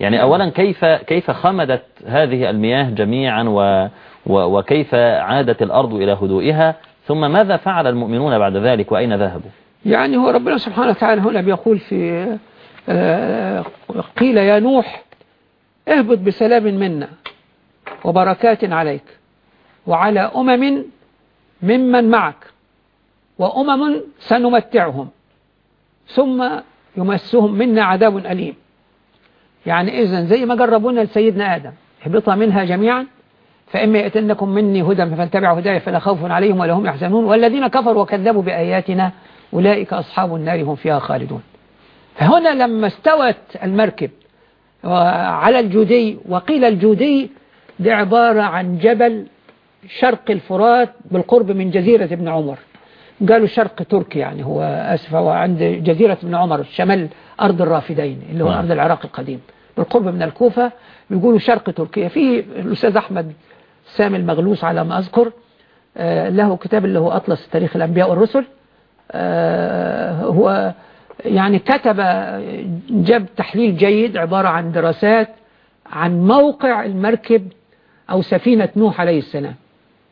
يعني نعم. أولا كيف كيف خمدت هذه المياه جميعا و وكيف عادت الأرض إلى هدوئها؟ ثم ماذا فعل المؤمنون بعد ذلك وأين ذهبوا؟ يعني هو ربنا سبحانه وتعالى هنا بيقول في آه، قيل يا نوح اهبط بسلام منا وبركات عليك وعلى أمم ممن معك وأمم سنمتعهم ثم يمسهم منا عذاب أليم. يعني إذن زي ما جربونا لسيدنا آدم اهبطا منها جميعا فإما يأتنكم مني هدى فاتبعوا هدايا فلا خوف عليهم ولا هم يحزنون والذين كفروا وكذبوا بآياتنا أولئك أصحاب النار هم فيها خالدون. فهنا لما استوت المركب على الجودي وقيل الجودي دي عبارة عن جبل شرق الفرات بالقرب من جزيرة ابن عمر. قالوا شرق تركي يعني هو أسف هو عند جزيرة ابن عمر شمال أرض الرافدين اللي هو نعم. أرض العراق القديم بالقرب من الكوفة بيقولوا شرق تركيا في الأستاذ أحمد سامي المغلوس على ما أذكر آه، له كتاب اللي هو أطلس تاريخ الأنبياء والرسل آه، هو يعني كتب جاب تحليل جيد عبارة عن دراسات عن موقع المركب أو سفينة نوح عليه السلام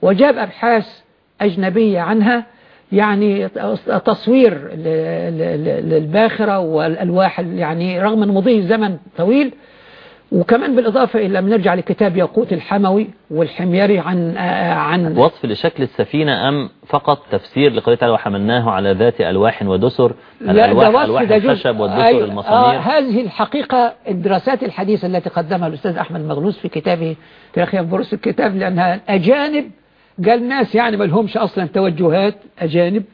وجاب أبحاث أجنبية عنها يعني تصوير للباخرة والألواح يعني رغم أن مضي الزمن طويل. وكمان بالإضافة إلى نرجع لكتاب ياقوت الحموي والحميري عن عن وصف لشكل السفينة أم فقط تفسير لقضية تعالى وحملناه على ذات ألواح ودسر؟ الألواح ألواح الخشب والدسر أيوة المسامير آه هذه الحقيقة الدراسات الحديثة التي قدمها الأستاذ أحمد مغلوس في كتابه تاريخ بروس الكتاب لأنها أجانب قال ناس يعني ما لهمش أصلا توجهات أجانب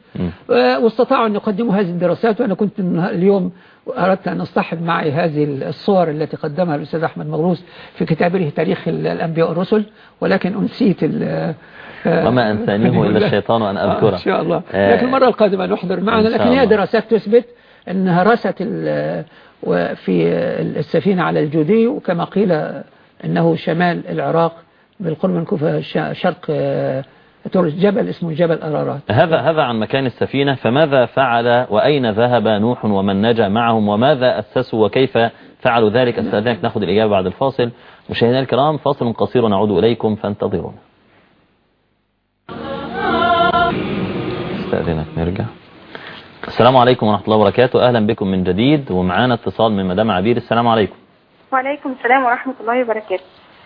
واستطاعوا أن يقدموا هذه الدراسات وأنا كنت اليوم أردت أن أصطحب معي هذه الصور التي قدمها الأستاذ أحمد مغروس في كتابه تاريخ الأنبياء والرسل ولكن أنسيت وما أنسانيه [laughs] إلا الشيطان أن أذكره. إن شاء الله. لكن المرة القادمة نحضر معنا لكن هي دراسات تثبت أنها رست في السفينة على الجودي وكما قيل أنه شمال العراق بالقرب من كوفة شرق تورس جبل اسمه جبل أرارات. هذا هذا عن مكان السفينة فماذا فعل وأين ذهب نوح ومن نجا معهم وماذا أسسوا وكيف فعلوا ذلك؟ أستاذنك نأخذ الإجابة بعد الفاصل. مشاهدينا الكرام فاصل قصير ونعود إليكم فانتظرونا. استاذنك نرجع. السلام عليكم ورحمة الله وبركاته. أهلا بكم من جديد ومعانا اتصال من مدام عبير السلام عليكم. وعليكم السلام ورحمة الله وبركاته.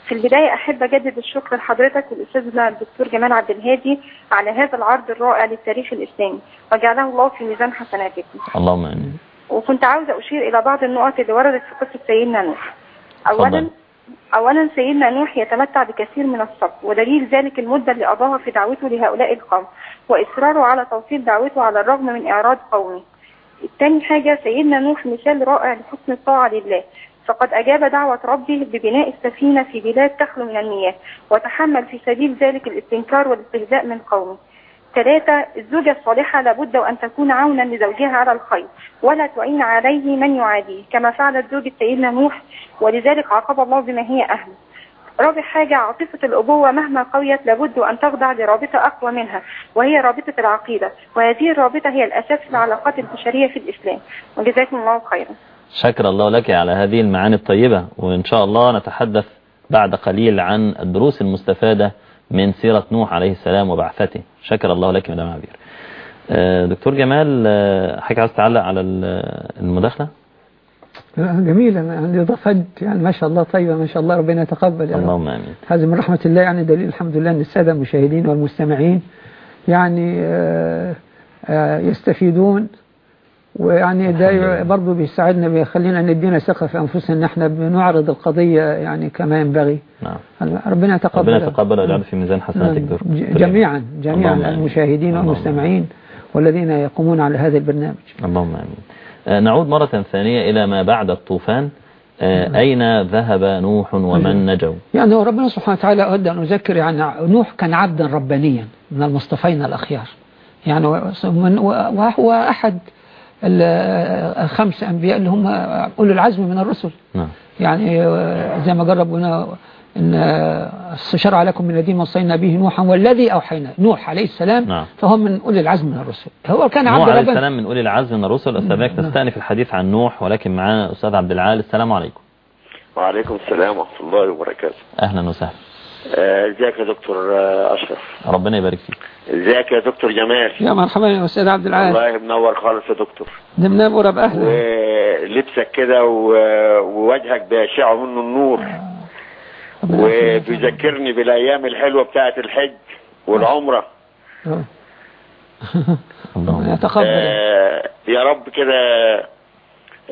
في البداية أحب أجدد الشكر لحضرتك والأستاذ الدكتور جمال عبد الهادي على هذا العرض الرائع للتاريخ الإسلامي. وجعله الله في ميزان حسناتكم. اللهم آمين. وكنت عاوزة أشير إلى بعض النقط اللي وردت في قصة سيدنا نوح. أولا أولا سيدنا نوح يتمتع بكثير من الصبر ودليل ذلك المدة اللي قضاها في دعوته لهؤلاء القوم وإصراره على توصيل دعوته على الرغم من إعراض قومه. الثاني حاجة سيدنا نوح مثال رائع لحسن الطاعة لله. فقد أجاب دعوة ربه ببناء السفينة في بلاد تخلو من المياه وتحمل في سبيل ذلك الاستنكار والاستهزاء من قومه. ثلاثة الزوجة الصالحة لابد وأن تكون عونا لزوجها على الخير ولا تعين عليه من يعاديه كما فعلت زوجة سيدنا نوح ولذلك عاقب الله بما هي أهله. رابع حاجة عاطفة الأبوة مهما قويت لابد أن تخضع لرابطة أقوى منها وهي رابطة العقيدة وهذه الرابطة هي الأساس في العلاقات البشرية في الإسلام. وجزاكم الله خيرا. شكر الله لك على هذه المعاني الطيبة وإن شاء الله نتحدث بعد قليل عن الدروس المستفادة من سيرة نوح عليه السلام وبعثته. شكر الله لك مدام عبير. دكتور جمال حضرتك عايز تعلق على المداخلة؟ جميل. يعني إضافة يعني ما شاء الله طيبة ما شاء الله ربنا يتقبل. اللهم آمين. هذه من رحمة الله يعني دليل الحمد لله أن السادة المشاهدين والمستمعين يعني يستفيدون ويعني ده برضه بيساعدنا بيخلينا ندينا ثقة في أنفسنا أن إحنا بنعرض القضية يعني كما ينبغي. نعم. ربنا يتقبل؟ ربنا يتقبل ويجعل في ميزان حسناتك دكتور جميعا جميعا المشاهدين والمستمعين والذين يقومون على هذا البرنامج. اللهم آمين. نعود مرة ثانية إلى ما بعد الطوفان. أين ذهب نوح ومن نجوا؟ يعني ربنا سبحانه وتعالى أود أن أذكر يعني نوح كان عبدا ربانيا من المصطفين الأخيار. يعني وهو أحد الخمس أنبياء اللي هم أولو العزم من الرسل. نعم. يعني زي ما جربنا إن شرع لكم من الذين وصينا به نوحا والذي أوحينا نوح عليه السلام نعم. فهو من أولي العزم من الرسل. هو كان نوح عبد عليه ربنا. السلام من أولي العزم من الرسل. أستاذك تستأنف الحديث عن نوح ولكن معانا أستاذ عبد العال. السلام عليكم. وعليكم السلام ورحمة الله وبركاته. أهلا وسهلا. إزيك يا دكتور آه، أشرف؟ ربنا يبارك فيك. إزيك يا دكتور جمال؟ يا مرحبا يا أستاذ عبد العال. والله منور خالص يا دكتور. ده منور بأهلا ولبسك كده ووجهك بيشع منه النور. وبيذكرني بالأيام الحلوة بتاعة الحج والعمرة. اللهم يتقبل. آه، يا رب كده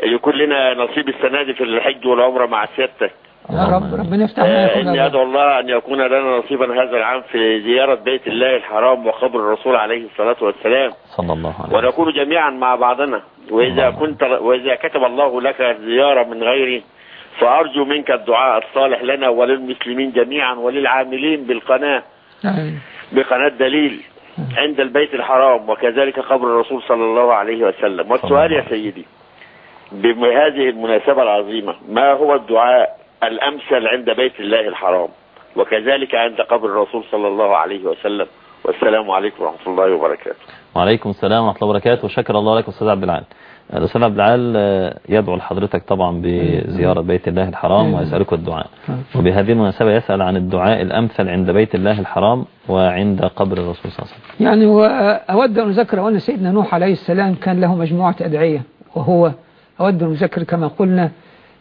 يكون لنا نصيب السنة دي في الحج والعمرة مع سيادتك. يا رب ربنا يفتح آه، لنا إني يا أدعو الله أن يكون لنا نصيبا هذا العام في زيارة بيت الله الحرام وقبر الرسول عليه الصلاة والسلام. صلى الله عليه وسلم. ونكون جميعا مع بعضنا. وإذا كنت وإذا كتب الله لك زيارة من غيري فأرجو منك الدعاء الصالح لنا وللمسلمين جميعا وللعاملين بالقناة. آمين. بقناة دليل عند البيت الحرام وكذلك قبر الرسول صلى الله عليه وسلم. والسؤال يا سيدي بهذه المناسبة العظيمة ما هو الدعاء الأمثل عند بيت الله الحرام. وكذلك عند قبر الرسول صلى الله عليه وسلم. والسلام عليكم ورحمة الله وبركاته. وعليكم السلام ورحمة الله وبركاته. وشكر الله لك أستاذ عبد العال. الأستاذ عبد العال آه، يدعو لحضرتك طبعا بزيارة بيت الله الحرام ويسألك الدعاء. وبهذه المناسبة يسأل عن الدعاء الأمثل عند بيت الله الحرام وعند قبر الرسول صلى الله عليه وسلم. يعني هو أود أن أذكر أن سيدنا نوح عليه السلام كان له مجموعة أدعية. وهو أود أن أذكر كما قلنا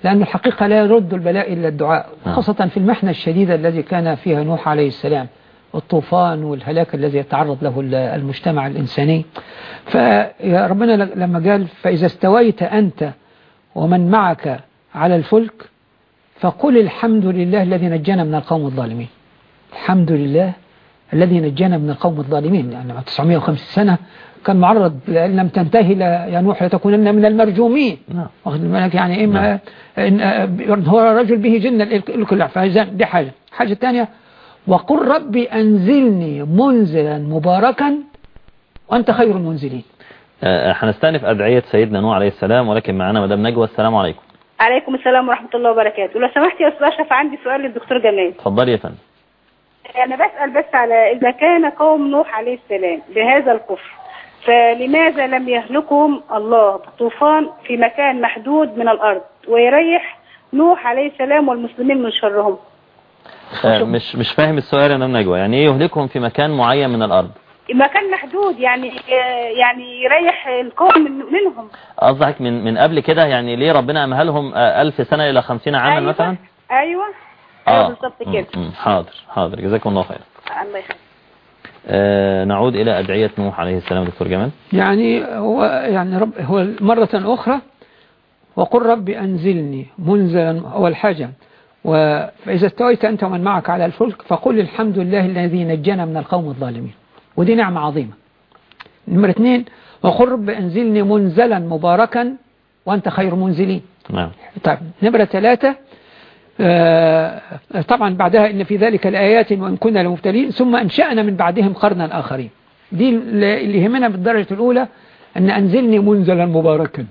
لأن الحقيقة لا يرد البلاء إلا الدعاء نعم. خاصة في المحنة الشديدة الذي كان فيها نوح عليه السلام والطوفان والهلاك الذي يتعرض له ال- المجتمع الإنساني. فيا ربنا ل- لما قال فإذا استويت أنت ومن معك على الفلك فقل الحمد لله الذي نجانا من القوم الظالمين. الحمد لله الذي نجانا من القوم الظالمين. يعني 950 سنة كان معرض لأن لم تنتهي يا نوح لتكونن من المرجومين. نعم. واخد بالك يعني إما إن إن هو رجل به جنة الكل فإذا دي حاجة. حاجة تانية وقل ربي أنزلني منزلا مباركا وأنت خير المنزلين. آه، هنستأنف أدعية سيدنا نوح عليه السلام ولكن معنا مدام نجوى السلام عليكم. عليكم السلام ورحمة الله وبركاته. لو سمحت يا أستاذ أشرف عندي سؤال للدكتور جمال. اتفضلي يا فندم. أنا بسأل بس على إذا كان قوم نوح عليه السلام بهذا الكفر فلماذا لم يهلكهم الله؟ بطوفان في مكان محدود من الأرض ويريح نوح عليه السلام والمسلمين من شرهم. آه، مش مش فاهم السؤال يا نجوى يعني إيه يهلكهم في مكان معين من الأرض؟ مكان محدود يعني يعني يريح القوم من منهم. قصدك من من قبل كده؟ يعني ليه ربنا أمهلهم آه، ألف سنة إلى خمسين عاما أيوة. مثلا؟ أيوة. أيوة بالظبط كده. حاضر حاضر. جزاكم الله خير الله يخليك. آه، نعود إلى أدعية نوح عليه السلام دكتور جمال. يعني هو يعني رب هو مرة أخرى وقل ربي أنزلني منزلا أول حاجة و- فإذا استويت أنت ومن معك على الفلك فقل الحمد لله الذي نجانا من القوم الظالمين. ودي نعمة عظيمة. نمرة اثنين وقل ربي أنزلني منزلا مباركا وأنت خير منزلين. نعم. طيب نمرة ثلاثة آه، طبعا بعدها إن في ذلك الآيات وإن كنا لمبتلين ثم أنشأنا من بعدهم قرنا آخرين. دي اللي يهمنا بالدرجة الأولى أن أنزلني منزلا مباركا.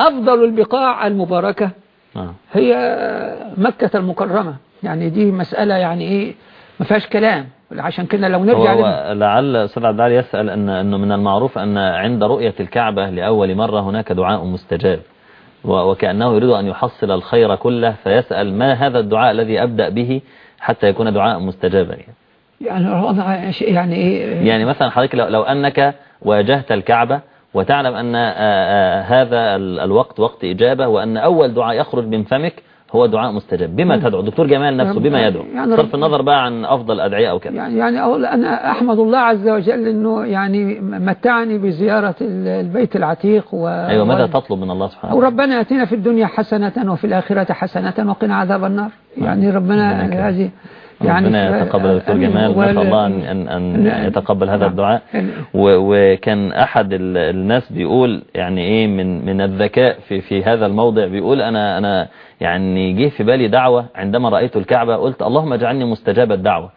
أفضل البقاع المباركة نعم هي مكة المكرمة. يعني دي مسألة يعني إيه ما فيهاش كلام. عشان كده لو نرجع هو لعل أستاذ عبد يسأل أن أنه من المعروف أن عند رؤية الكعبة لأول مرة هناك دعاء مستجاب. وكأنه يريد أن يحصل الخير كله فيسأل ما هذا الدعاء الذي أبدأ به حتى يكون دعاء مستجابا يعني. يعني يعني إيه يعني مثلا حضرتك لو, لو أنك واجهت الكعبة وتعلم أن هذا ال- الوقت وقت إجابة وأن أول دعاء يخرج من فمك هو دعاء مستجاب. بما تدعو. دكتور جمال نفسه بما يدعو. يعني صرف النظر بقى عن أفضل أدعية أو كذا يعني يعني أقول أنا أحمد الله عز وجل أنه يعني متعني بزيارة ال- البيت العتيق و أيوة ماذا و- تطلب من الله سبحانه أو وتعالى؟ ربنا أتينا في الدنيا حسنة وفي الآخرة حسنة وقنا عذاب النار. يعني ربنا. هذه يعني ربنا ف- يتقبل دكتور آمين. جمال وال- نسأل الله أن, أن, أن. يتقبل هذا نعم. الدعاء. وكان أحد ال- الناس بيقول يعني إيه من من الذكاء في في هذا الموضع بيقول أنا أنا يعني جه في بالي دعوة عندما رأيت الكعبة قلت اللهم اجعلني مستجاب الدعوة.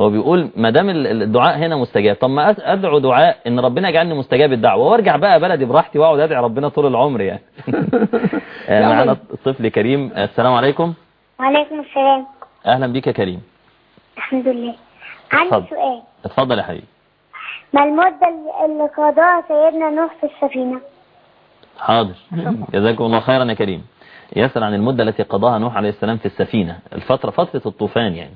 هو بيقول ما دام ال- الدعاء هنا مستجاب طب ما أدعو دعاء إن ربنا يجعلني مستجاب الدعوة. وأرجع بقى بلدي براحتي وأقعد أدعي ربنا طول العمر يعني. [laughs] آه، معانا الطفل كريم. السلام عليكم. وعليكم السلام. أهلا بيك يا كريم. الحمد لله. عندي. سؤال. اتفضل يا حبيبي. ما المدة اللي- اللي قضاها سيدنا نوح في السفينة؟ حاضر. جزاكم الله خيرا يا كريم. يسأل عن المدة التي قضاها نوح عليه السلام في السفينة. الفترة فترة الطوفان يعني.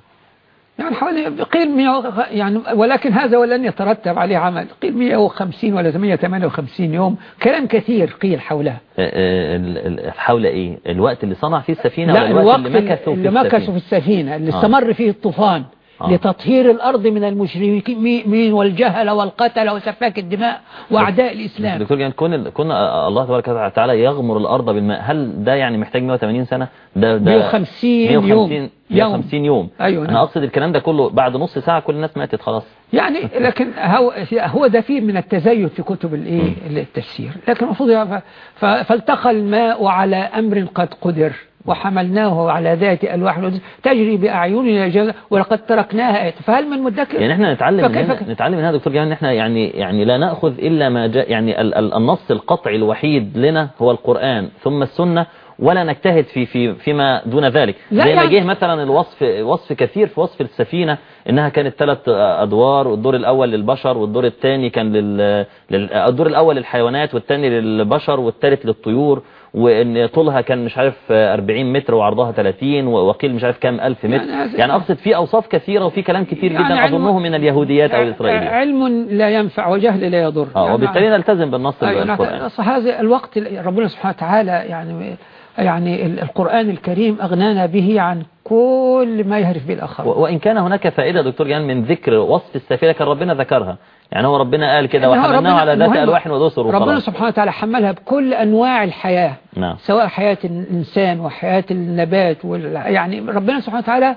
يعني حوالي قيل 100 وخ- يعني ولكن هذا ولن يترتب عليه عمل. قيل 150 ولا 158 يوم. كلام كثير قيل حولها ال- ال- حول إيه؟ الوقت اللي صنع فيه السفينة لا ولا الوقت الوقت اللي مكثوا اللي في مكثوا في السفينة السفينة اللي آه. استمر فيه الطوفان. آه. لتطهير الأرض من المشركين والجهل والقتل وسفاك الدماء وأعداء الإسلام. دكتور جان كون كون الله تبارك وتعالى يغمر الأرض بالماء هل ده يعني محتاج 180 سنة؟ ده ده 150 يوم. 150 يوم. 150 يوم. أيوة، أنا. أقصد الكلام ده كله بعد نص ساعة كل الناس ماتت خلاص. يعني [laughs] لكن هو هو ده فيه من التزايد في كتب الايه التفسير. لكن المفروض ف- فالتقى الماء على أمر قد قدر. وحملناه على ذات ألواح ودسر تجري بأعيننا جزاء ولقد تركناها آية. فهل من مدكر؟ يعني إحنا نتعلم من هنا نتعلم من هذا دكتور جمال إن إحنا يعني يعني لا نأخذ إلا ما جاء يعني ال ال النص القطعي الوحيد لنا هو القرآن ثم السنة ولا نجتهد في في فيما دون ذلك. زي ما يعني- جه مثلا الوصف وصف كثير في وصف السفينة إنها كانت ثلاث أدوار والدور الأول للبشر والدور الثاني كان لل الدور الأول للحيوانات والثاني للبشر والثالث للطيور وإن طولها كان مش عارف 40 متر وعرضها 30 وقيل مش عارف كام ألف متر. يعني يعني أقصد في أوصاف كثيرة وفي كلام كثير يعني جدا أظنه من اليهوديات أو الاسرائيليات علم لا ينفع وجهل لا يضر. آه يعني وبالتالي نلتزم بالنص أيوة، القرآن. أصل هذا الوقت ربنا سبحانه وتعالى يعني يعني ال- القرآن الكريم أغنانا به عن كل ما يهرف به الآخر وإن كان هناك فائدة دكتور جان من ذكر وصف السفينة كان ربنا ذكرها. يعني هو ربنا قال كده وحملناه على ذات ألواح ودسر ربنا سبحانه وتعالى حملها بكل أنواع الحياة نعم. سواء حياة الإنسان وحياة النبات وال... يعني ربنا سبحانه وتعالى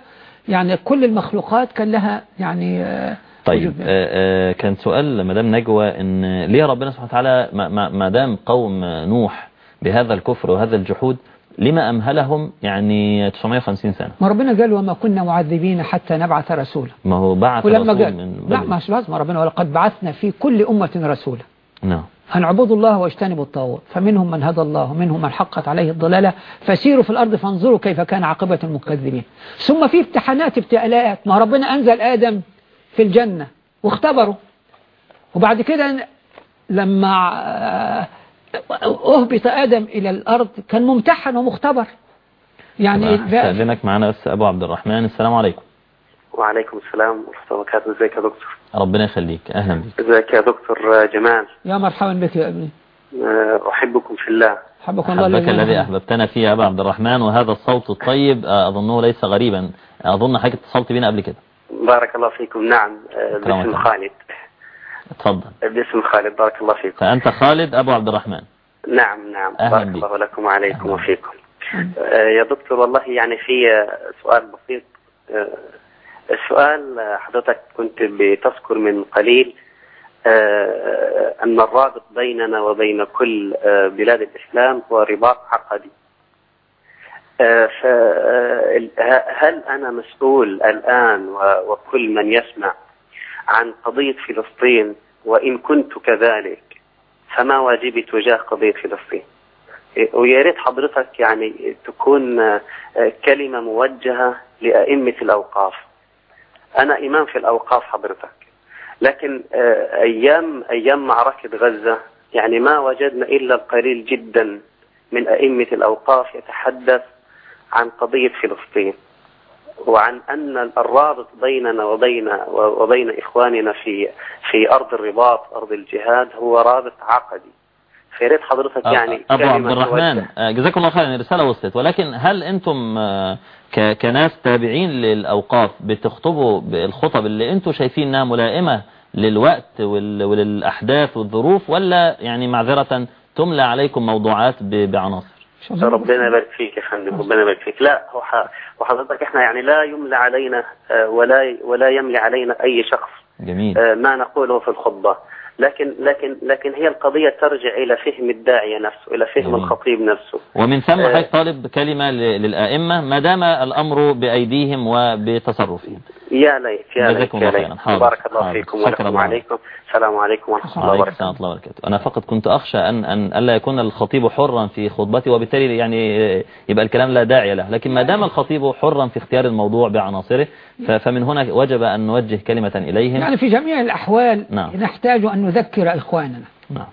يعني كل المخلوقات كان لها يعني آه، طيب وجود. آه، آه، كان سؤال مدام نجوى إن ليه ربنا سبحانه وتعالى ما دام قوم نوح بهذا الكفر وهذا الجحود لما أمهلهم يعني 950 سنة؟ ما ربنا قال وما كنا معذبين حتى نبعث رسولا. ما هو بعث ولما رسول قال من لا. مش لازم ربنا ولقد بعثنا في كل أمة رسولا. نعم. أن اعبدوا الله واجتنبوا الطاغوت. فمنهم من هدى الله ومنهم من حقت عليه الضلالة. فسيروا في الأرض فانظروا كيف كان عاقبة المكذبين. ثم في امتحانات ابتلاءات. ما ربنا أنزل آدم في الجنة واختبره. وبعد كده لما أهبط آدم إلى الأرض كان ممتحن ومختبر. يعني استأذنك معنا بس أبو عبد الرحمن السلام عليكم. وعليكم السلام ورحمة الله وبركاته. إزيك يا دكتور؟ ربنا يخليك. أهلا بك إزيك يا دكتور جمال؟ يا مرحبا بك يا أبني. أه، أحبكم في الله. حبكم الله حبك الذي أحببتنا فيه يا أبا عبد الرحمن وهذا الصوت الطيب آه، أظنه ليس غريبا. أظن حضرتك اتصلت بينا قبل كده. بارك الله فيكم. نعم أكرمك باسم. خالد. اتفضل باسم خالد بارك الله فيكم. فأنت خالد أبو عبد الرحمن. نعم نعم. أهلا بارك. الله لكم وعليكم. وفيكم. أه، يا دكتور والله يعني في سؤال بسيط. أه، السؤال حضرتك كنت بتذكر من قليل أه، أن الرابط بيننا وبين كل بلاد الإسلام هو رباط عقدي. آه، ف- آه، هل أنا مسؤول الآن وكل من يسمع عن قضية فلسطين وإن كنت كذلك فما واجبي تجاه قضية فلسطين؟ ويا ريت حضرتك يعني تكون آه، كلمة موجهة لأئمة الأوقاف. أنا إمام في الأوقاف حضرتك لكن آه، أيام أيام معركة غزة يعني ما وجدنا إلا القليل جدا من أئمة الأوقاف يتحدث عن قضية فلسطين. وعن أن الرابط بيننا وبين وبين إخواننا في في أرض الرباط أرض الجهاد هو رابط عقدي. فياريت حضرتك يعني أبو عبد الرحمن جزاكم الله خيرا الرسالة وصلت. ولكن هل أنتم كناس تابعين للأوقاف بتخطبوا بالخطب اللي أنتم شايفين أنها ملائمة للوقت وللأحداث والظروف ولا يعني معذرة تملى عليكم موضوعات بعناصر؟ ربنا يبارك فيك يا فندم ربنا يبارك فيك. لا وحضرتك إحنا يعني لا يملى علينا آه، ولا ولا يملي علينا أي شخص جميل. آه، ما نقوله في الخطبة. لكن لكن لكن هي القضية ترجع إلى فهم الداعية نفسه إلى فهم جميل. الخطيب نفسه. ومن ثم آه. حضرتك طالب كلمة للآئمة ما دام الأمر بأيديهم وبتصرفهم. يا ليت يا ليت جزاكم يا الله ليت خيرا. حاضر. بارك الله. فيكم ولكم الله. وعليكم السلام عليكم ورحمة الله عليكم وبركاته السلام ورحمة الله وبركاته أنا فقط كنت أخشى أن أن ألا يكون الخطيب حرا في خطبته وبالتالي يعني يبقى الكلام لا داعي له لكن ما دام الخطيب حرا في اختيار الموضوع بعناصره فمن هنا وجب أن نوجه كلمة إليهم يعني في جميع الأحوال نعم. نحتاج أن نذكر إخواننا نعم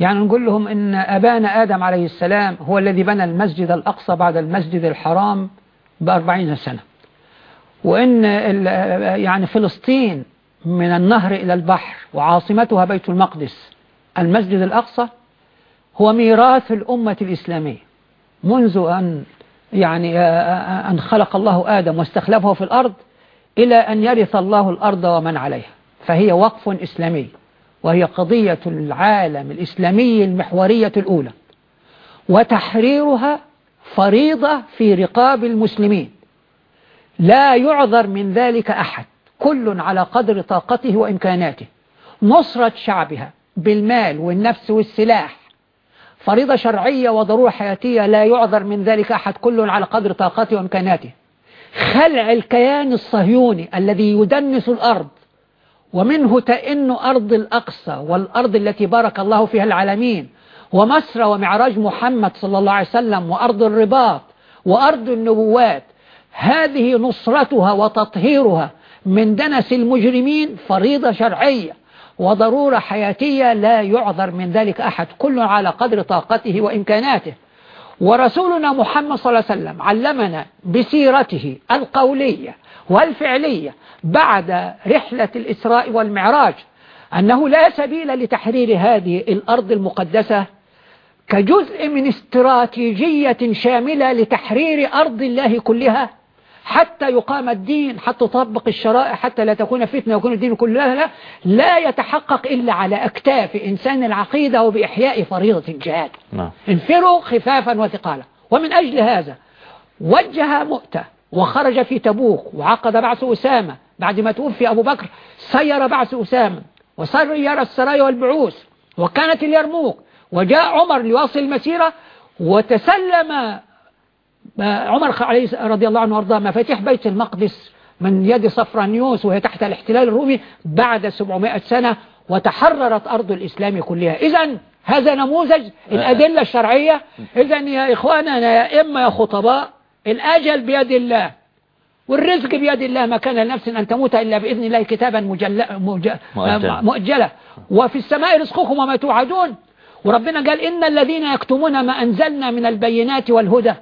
يعني نقول لهم إن أبانا آدم عليه السلام هو الذي بنى المسجد الأقصى بعد المسجد الحرام بأربعين سنة وإن يعني فلسطين من النهر إلى البحر وعاصمتها بيت المقدس المسجد الأقصى هو ميراث الأمة الإسلامية. منذ أن يعني آه، أن خلق الله آدم واستخلفه في الأرض إلى أن يرث الله الأرض ومن عليها. فهي وقف إسلامي وهي قضية العالم الإسلامي المحورية الأولى وتحريرها فريضة في رقاب المسلمين. لا يعذر من ذلك أحد. كل على قدر طاقته وإمكاناته. نصرة شعبها بالمال والنفس والسلاح. فريضة شرعية وضرورة حياتية لا يعذر من ذلك أحد. كل على قدر طاقته وإمكاناته. خلع الكيان الصهيوني الذي يدنس الأرض. ومنه تئن أرض الأقصى والأرض التي بارك الله فيها العالمين. ومصر ومعراج محمد صلى الله عليه وسلم وأرض الرباط وأرض النبوات. هذه نصرتها وتطهيرها من دنس المجرمين فريضة شرعية وضرورة حياتية لا يعذر من ذلك أحد كل على قدر طاقته وإمكاناته. ورسولنا محمد صلى الله عليه وسلم علمنا بسيرته القولية والفعلية بعد رحلة الإسراء والمعراج أنه لا سبيل لتحرير هذه الأرض المقدسة كجزء من استراتيجية شاملة لتحرير أرض الله كلها. حتى يقام الدين حتى تطبق الشرائع حتى لا تكون فتنة ويكون الدين كلها لا, لا يتحقق إلا على أكتاف إنسان العقيدة وبإحياء فريضة الجهاد. نعم. انفروا خفافا وثقالا. ومن أجل هذا وجه مؤتة وخرج في تبوك وعقد بعث أسامة. بعد ما توفي أبو بكر سير بعث أسامة. وسير السرايا والبعوث. وكانت اليرموك. وجاء عمر ليواصل المسيرة. وتسلم عمر عليه رضي الله عنه وارضاه مفاتيح بيت المقدس من يد صفرانيوس وهي تحت الاحتلال الرومي بعد 700 سنة وتحررت أرض الإسلام كلها. إذا هذا نموذج الأدلة الشرعية. إذا يا إخواننا يا إما يا خطباء الأجل بيد الله والرزق بيد الله ما كان لنفس أن تموت إلا بإذن الله كتابا مجل... مج... مؤجلا. مؤجلة. وفي السماء رزقكم وما توعدون. وربنا قال إن الذين يكتمون ما أنزلنا من البينات والهدى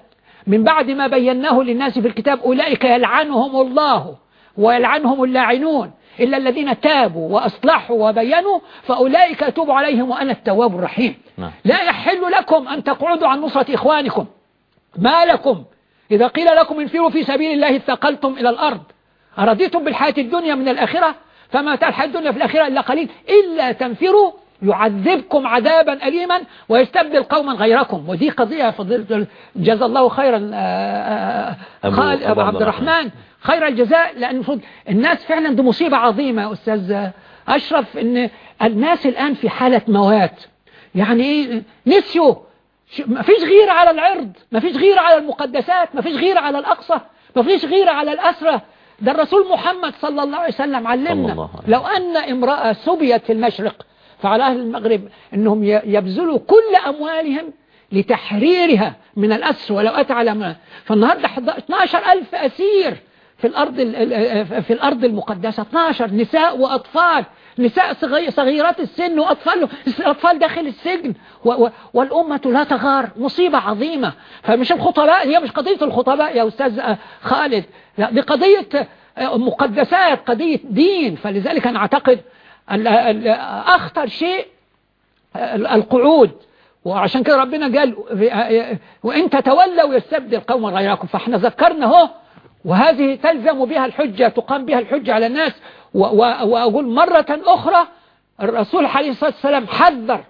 من بعد ما بيناه للناس في الكتاب أولئك يلعنهم الله ويلعنهم اللاعنون إلا الذين تابوا وأصلحوا وبينوا فأولئك أتوب عليهم وأنا التواب الرحيم. نعم. لا يحل لكم أن تقعدوا عن نصرة إخوانكم. ما لكم؟ إذا قيل لكم انفروا في سبيل الله اثقلتم إلى الأرض. أرضيتم بالحياة الدنيا من الآخرة؟ فما الحياة الدنيا في الآخرة إلا قليل. إلا تنفروا يعذبكم عذابا أليما ويستبدل قوما غيركم. ودي قضية جزا الله خيرا آه، آه، أبو- خالد أبو عبد الرحمن. خير الجزاء لأن الناس فعلا دي مصيبة عظيمة. أستاذ أشرف أن الناس الآن في حالة موات. يعني إيه؟ نسيوا. ش- ما فيش غيرة على العرض ما فيش غيرة على المقدسات ما فيش غيرة على الأقصى ما فيش غيرة على الأسرة ده الرسول محمد صلى الله عليه وسلم علمنا. الله عليه لو أن امرأة سبيت في المشرق فعلى أهل المغرب أنهم يبذلوا كل أموالهم لتحريرها من الأسر ولو أتى على ما. فالنهاردة 12 ألف أسير في الأرض ال- ال- في الأرض المقدسة. 12 نساء وأطفال. نساء صغي- صغيرات السن وأطفال أطفال داخل السجن. والأمة لا تغار. مصيبة عظيمة. فمش الخطباء هي مش قضية الخطباء يا أستاذ خالد. لا دي قضية مقدسات قضية دين. فلذلك أنا أعتقد أخطر شيء القعود. وعشان كده ربنا قال وإن تتولوا يستبدل قوما غيركم. فإحنا ذكرنا اهو وهذه تلزم بها الحجة تقام بها الحجة على الناس. وأقول مرة أخرى الرسول عليه الصلاة والسلام حذر.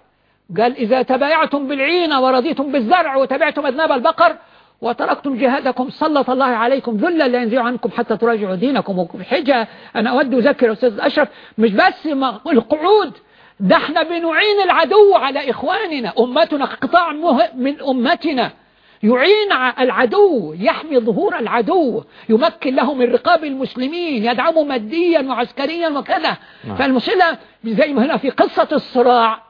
قال إذا تبايعتم بالعينة ورضيتم بالزرع وتبعتم أذناب البقر وتركتم جهادكم سلط الله عليكم ذلا لا ينزع عنكم حتى تراجعوا دينكم. وحجة أنا أود أذكر أستاذ أشرف مش بس ما- القعود ده إحنا بنعين العدو على إخواننا. أمتنا قطاع من أمتنا. يعين العدو يحمي ظهور العدو يمكن له من رقاب المسلمين يدعمه ماديا وعسكريا وكذا. نعم. فالمشكلة زي ما هنا في قصة الصراع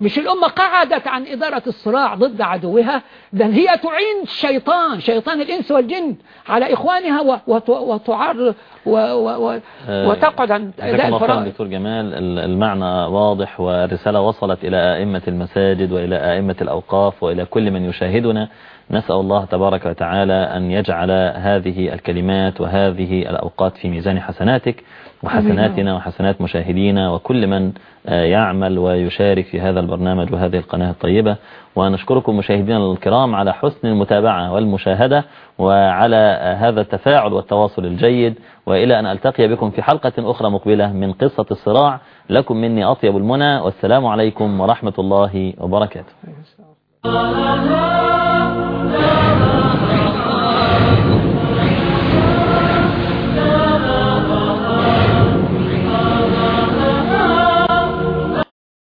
مش الأمة قعدت عن إدارة الصراع ضد عدوها بل هي تعين الشيطان شيطان الإنس والجن على إخوانها و- وت- وتعار و- و- و- آه، وتقعد عن أداء الفرائض. دكتور جمال. ال- المعنى واضح والرسالة وصلت إلى أئمة المساجد وإلى أئمة الأوقاف وإلى كل من يشاهدنا. نسأل الله تبارك وتعالى أن يجعل هذه الكلمات وهذه الأوقات في ميزان حسناتك. وحسناتنا وحسنات مشاهدينا وكل من آه، يعمل ويشارك في هذا البرنامج وهذه القناة الطيبة. ونشكركم مشاهدينا الكرام على حسن المتابعة والمشاهدة وعلى آه، هذا التفاعل والتواصل الجيد. وإلى أن ألتقي بكم في حلقة أخرى مقبلة من قصة الصراع. لكم مني أطيب المنى. والسلام عليكم ورحمة الله وبركاته.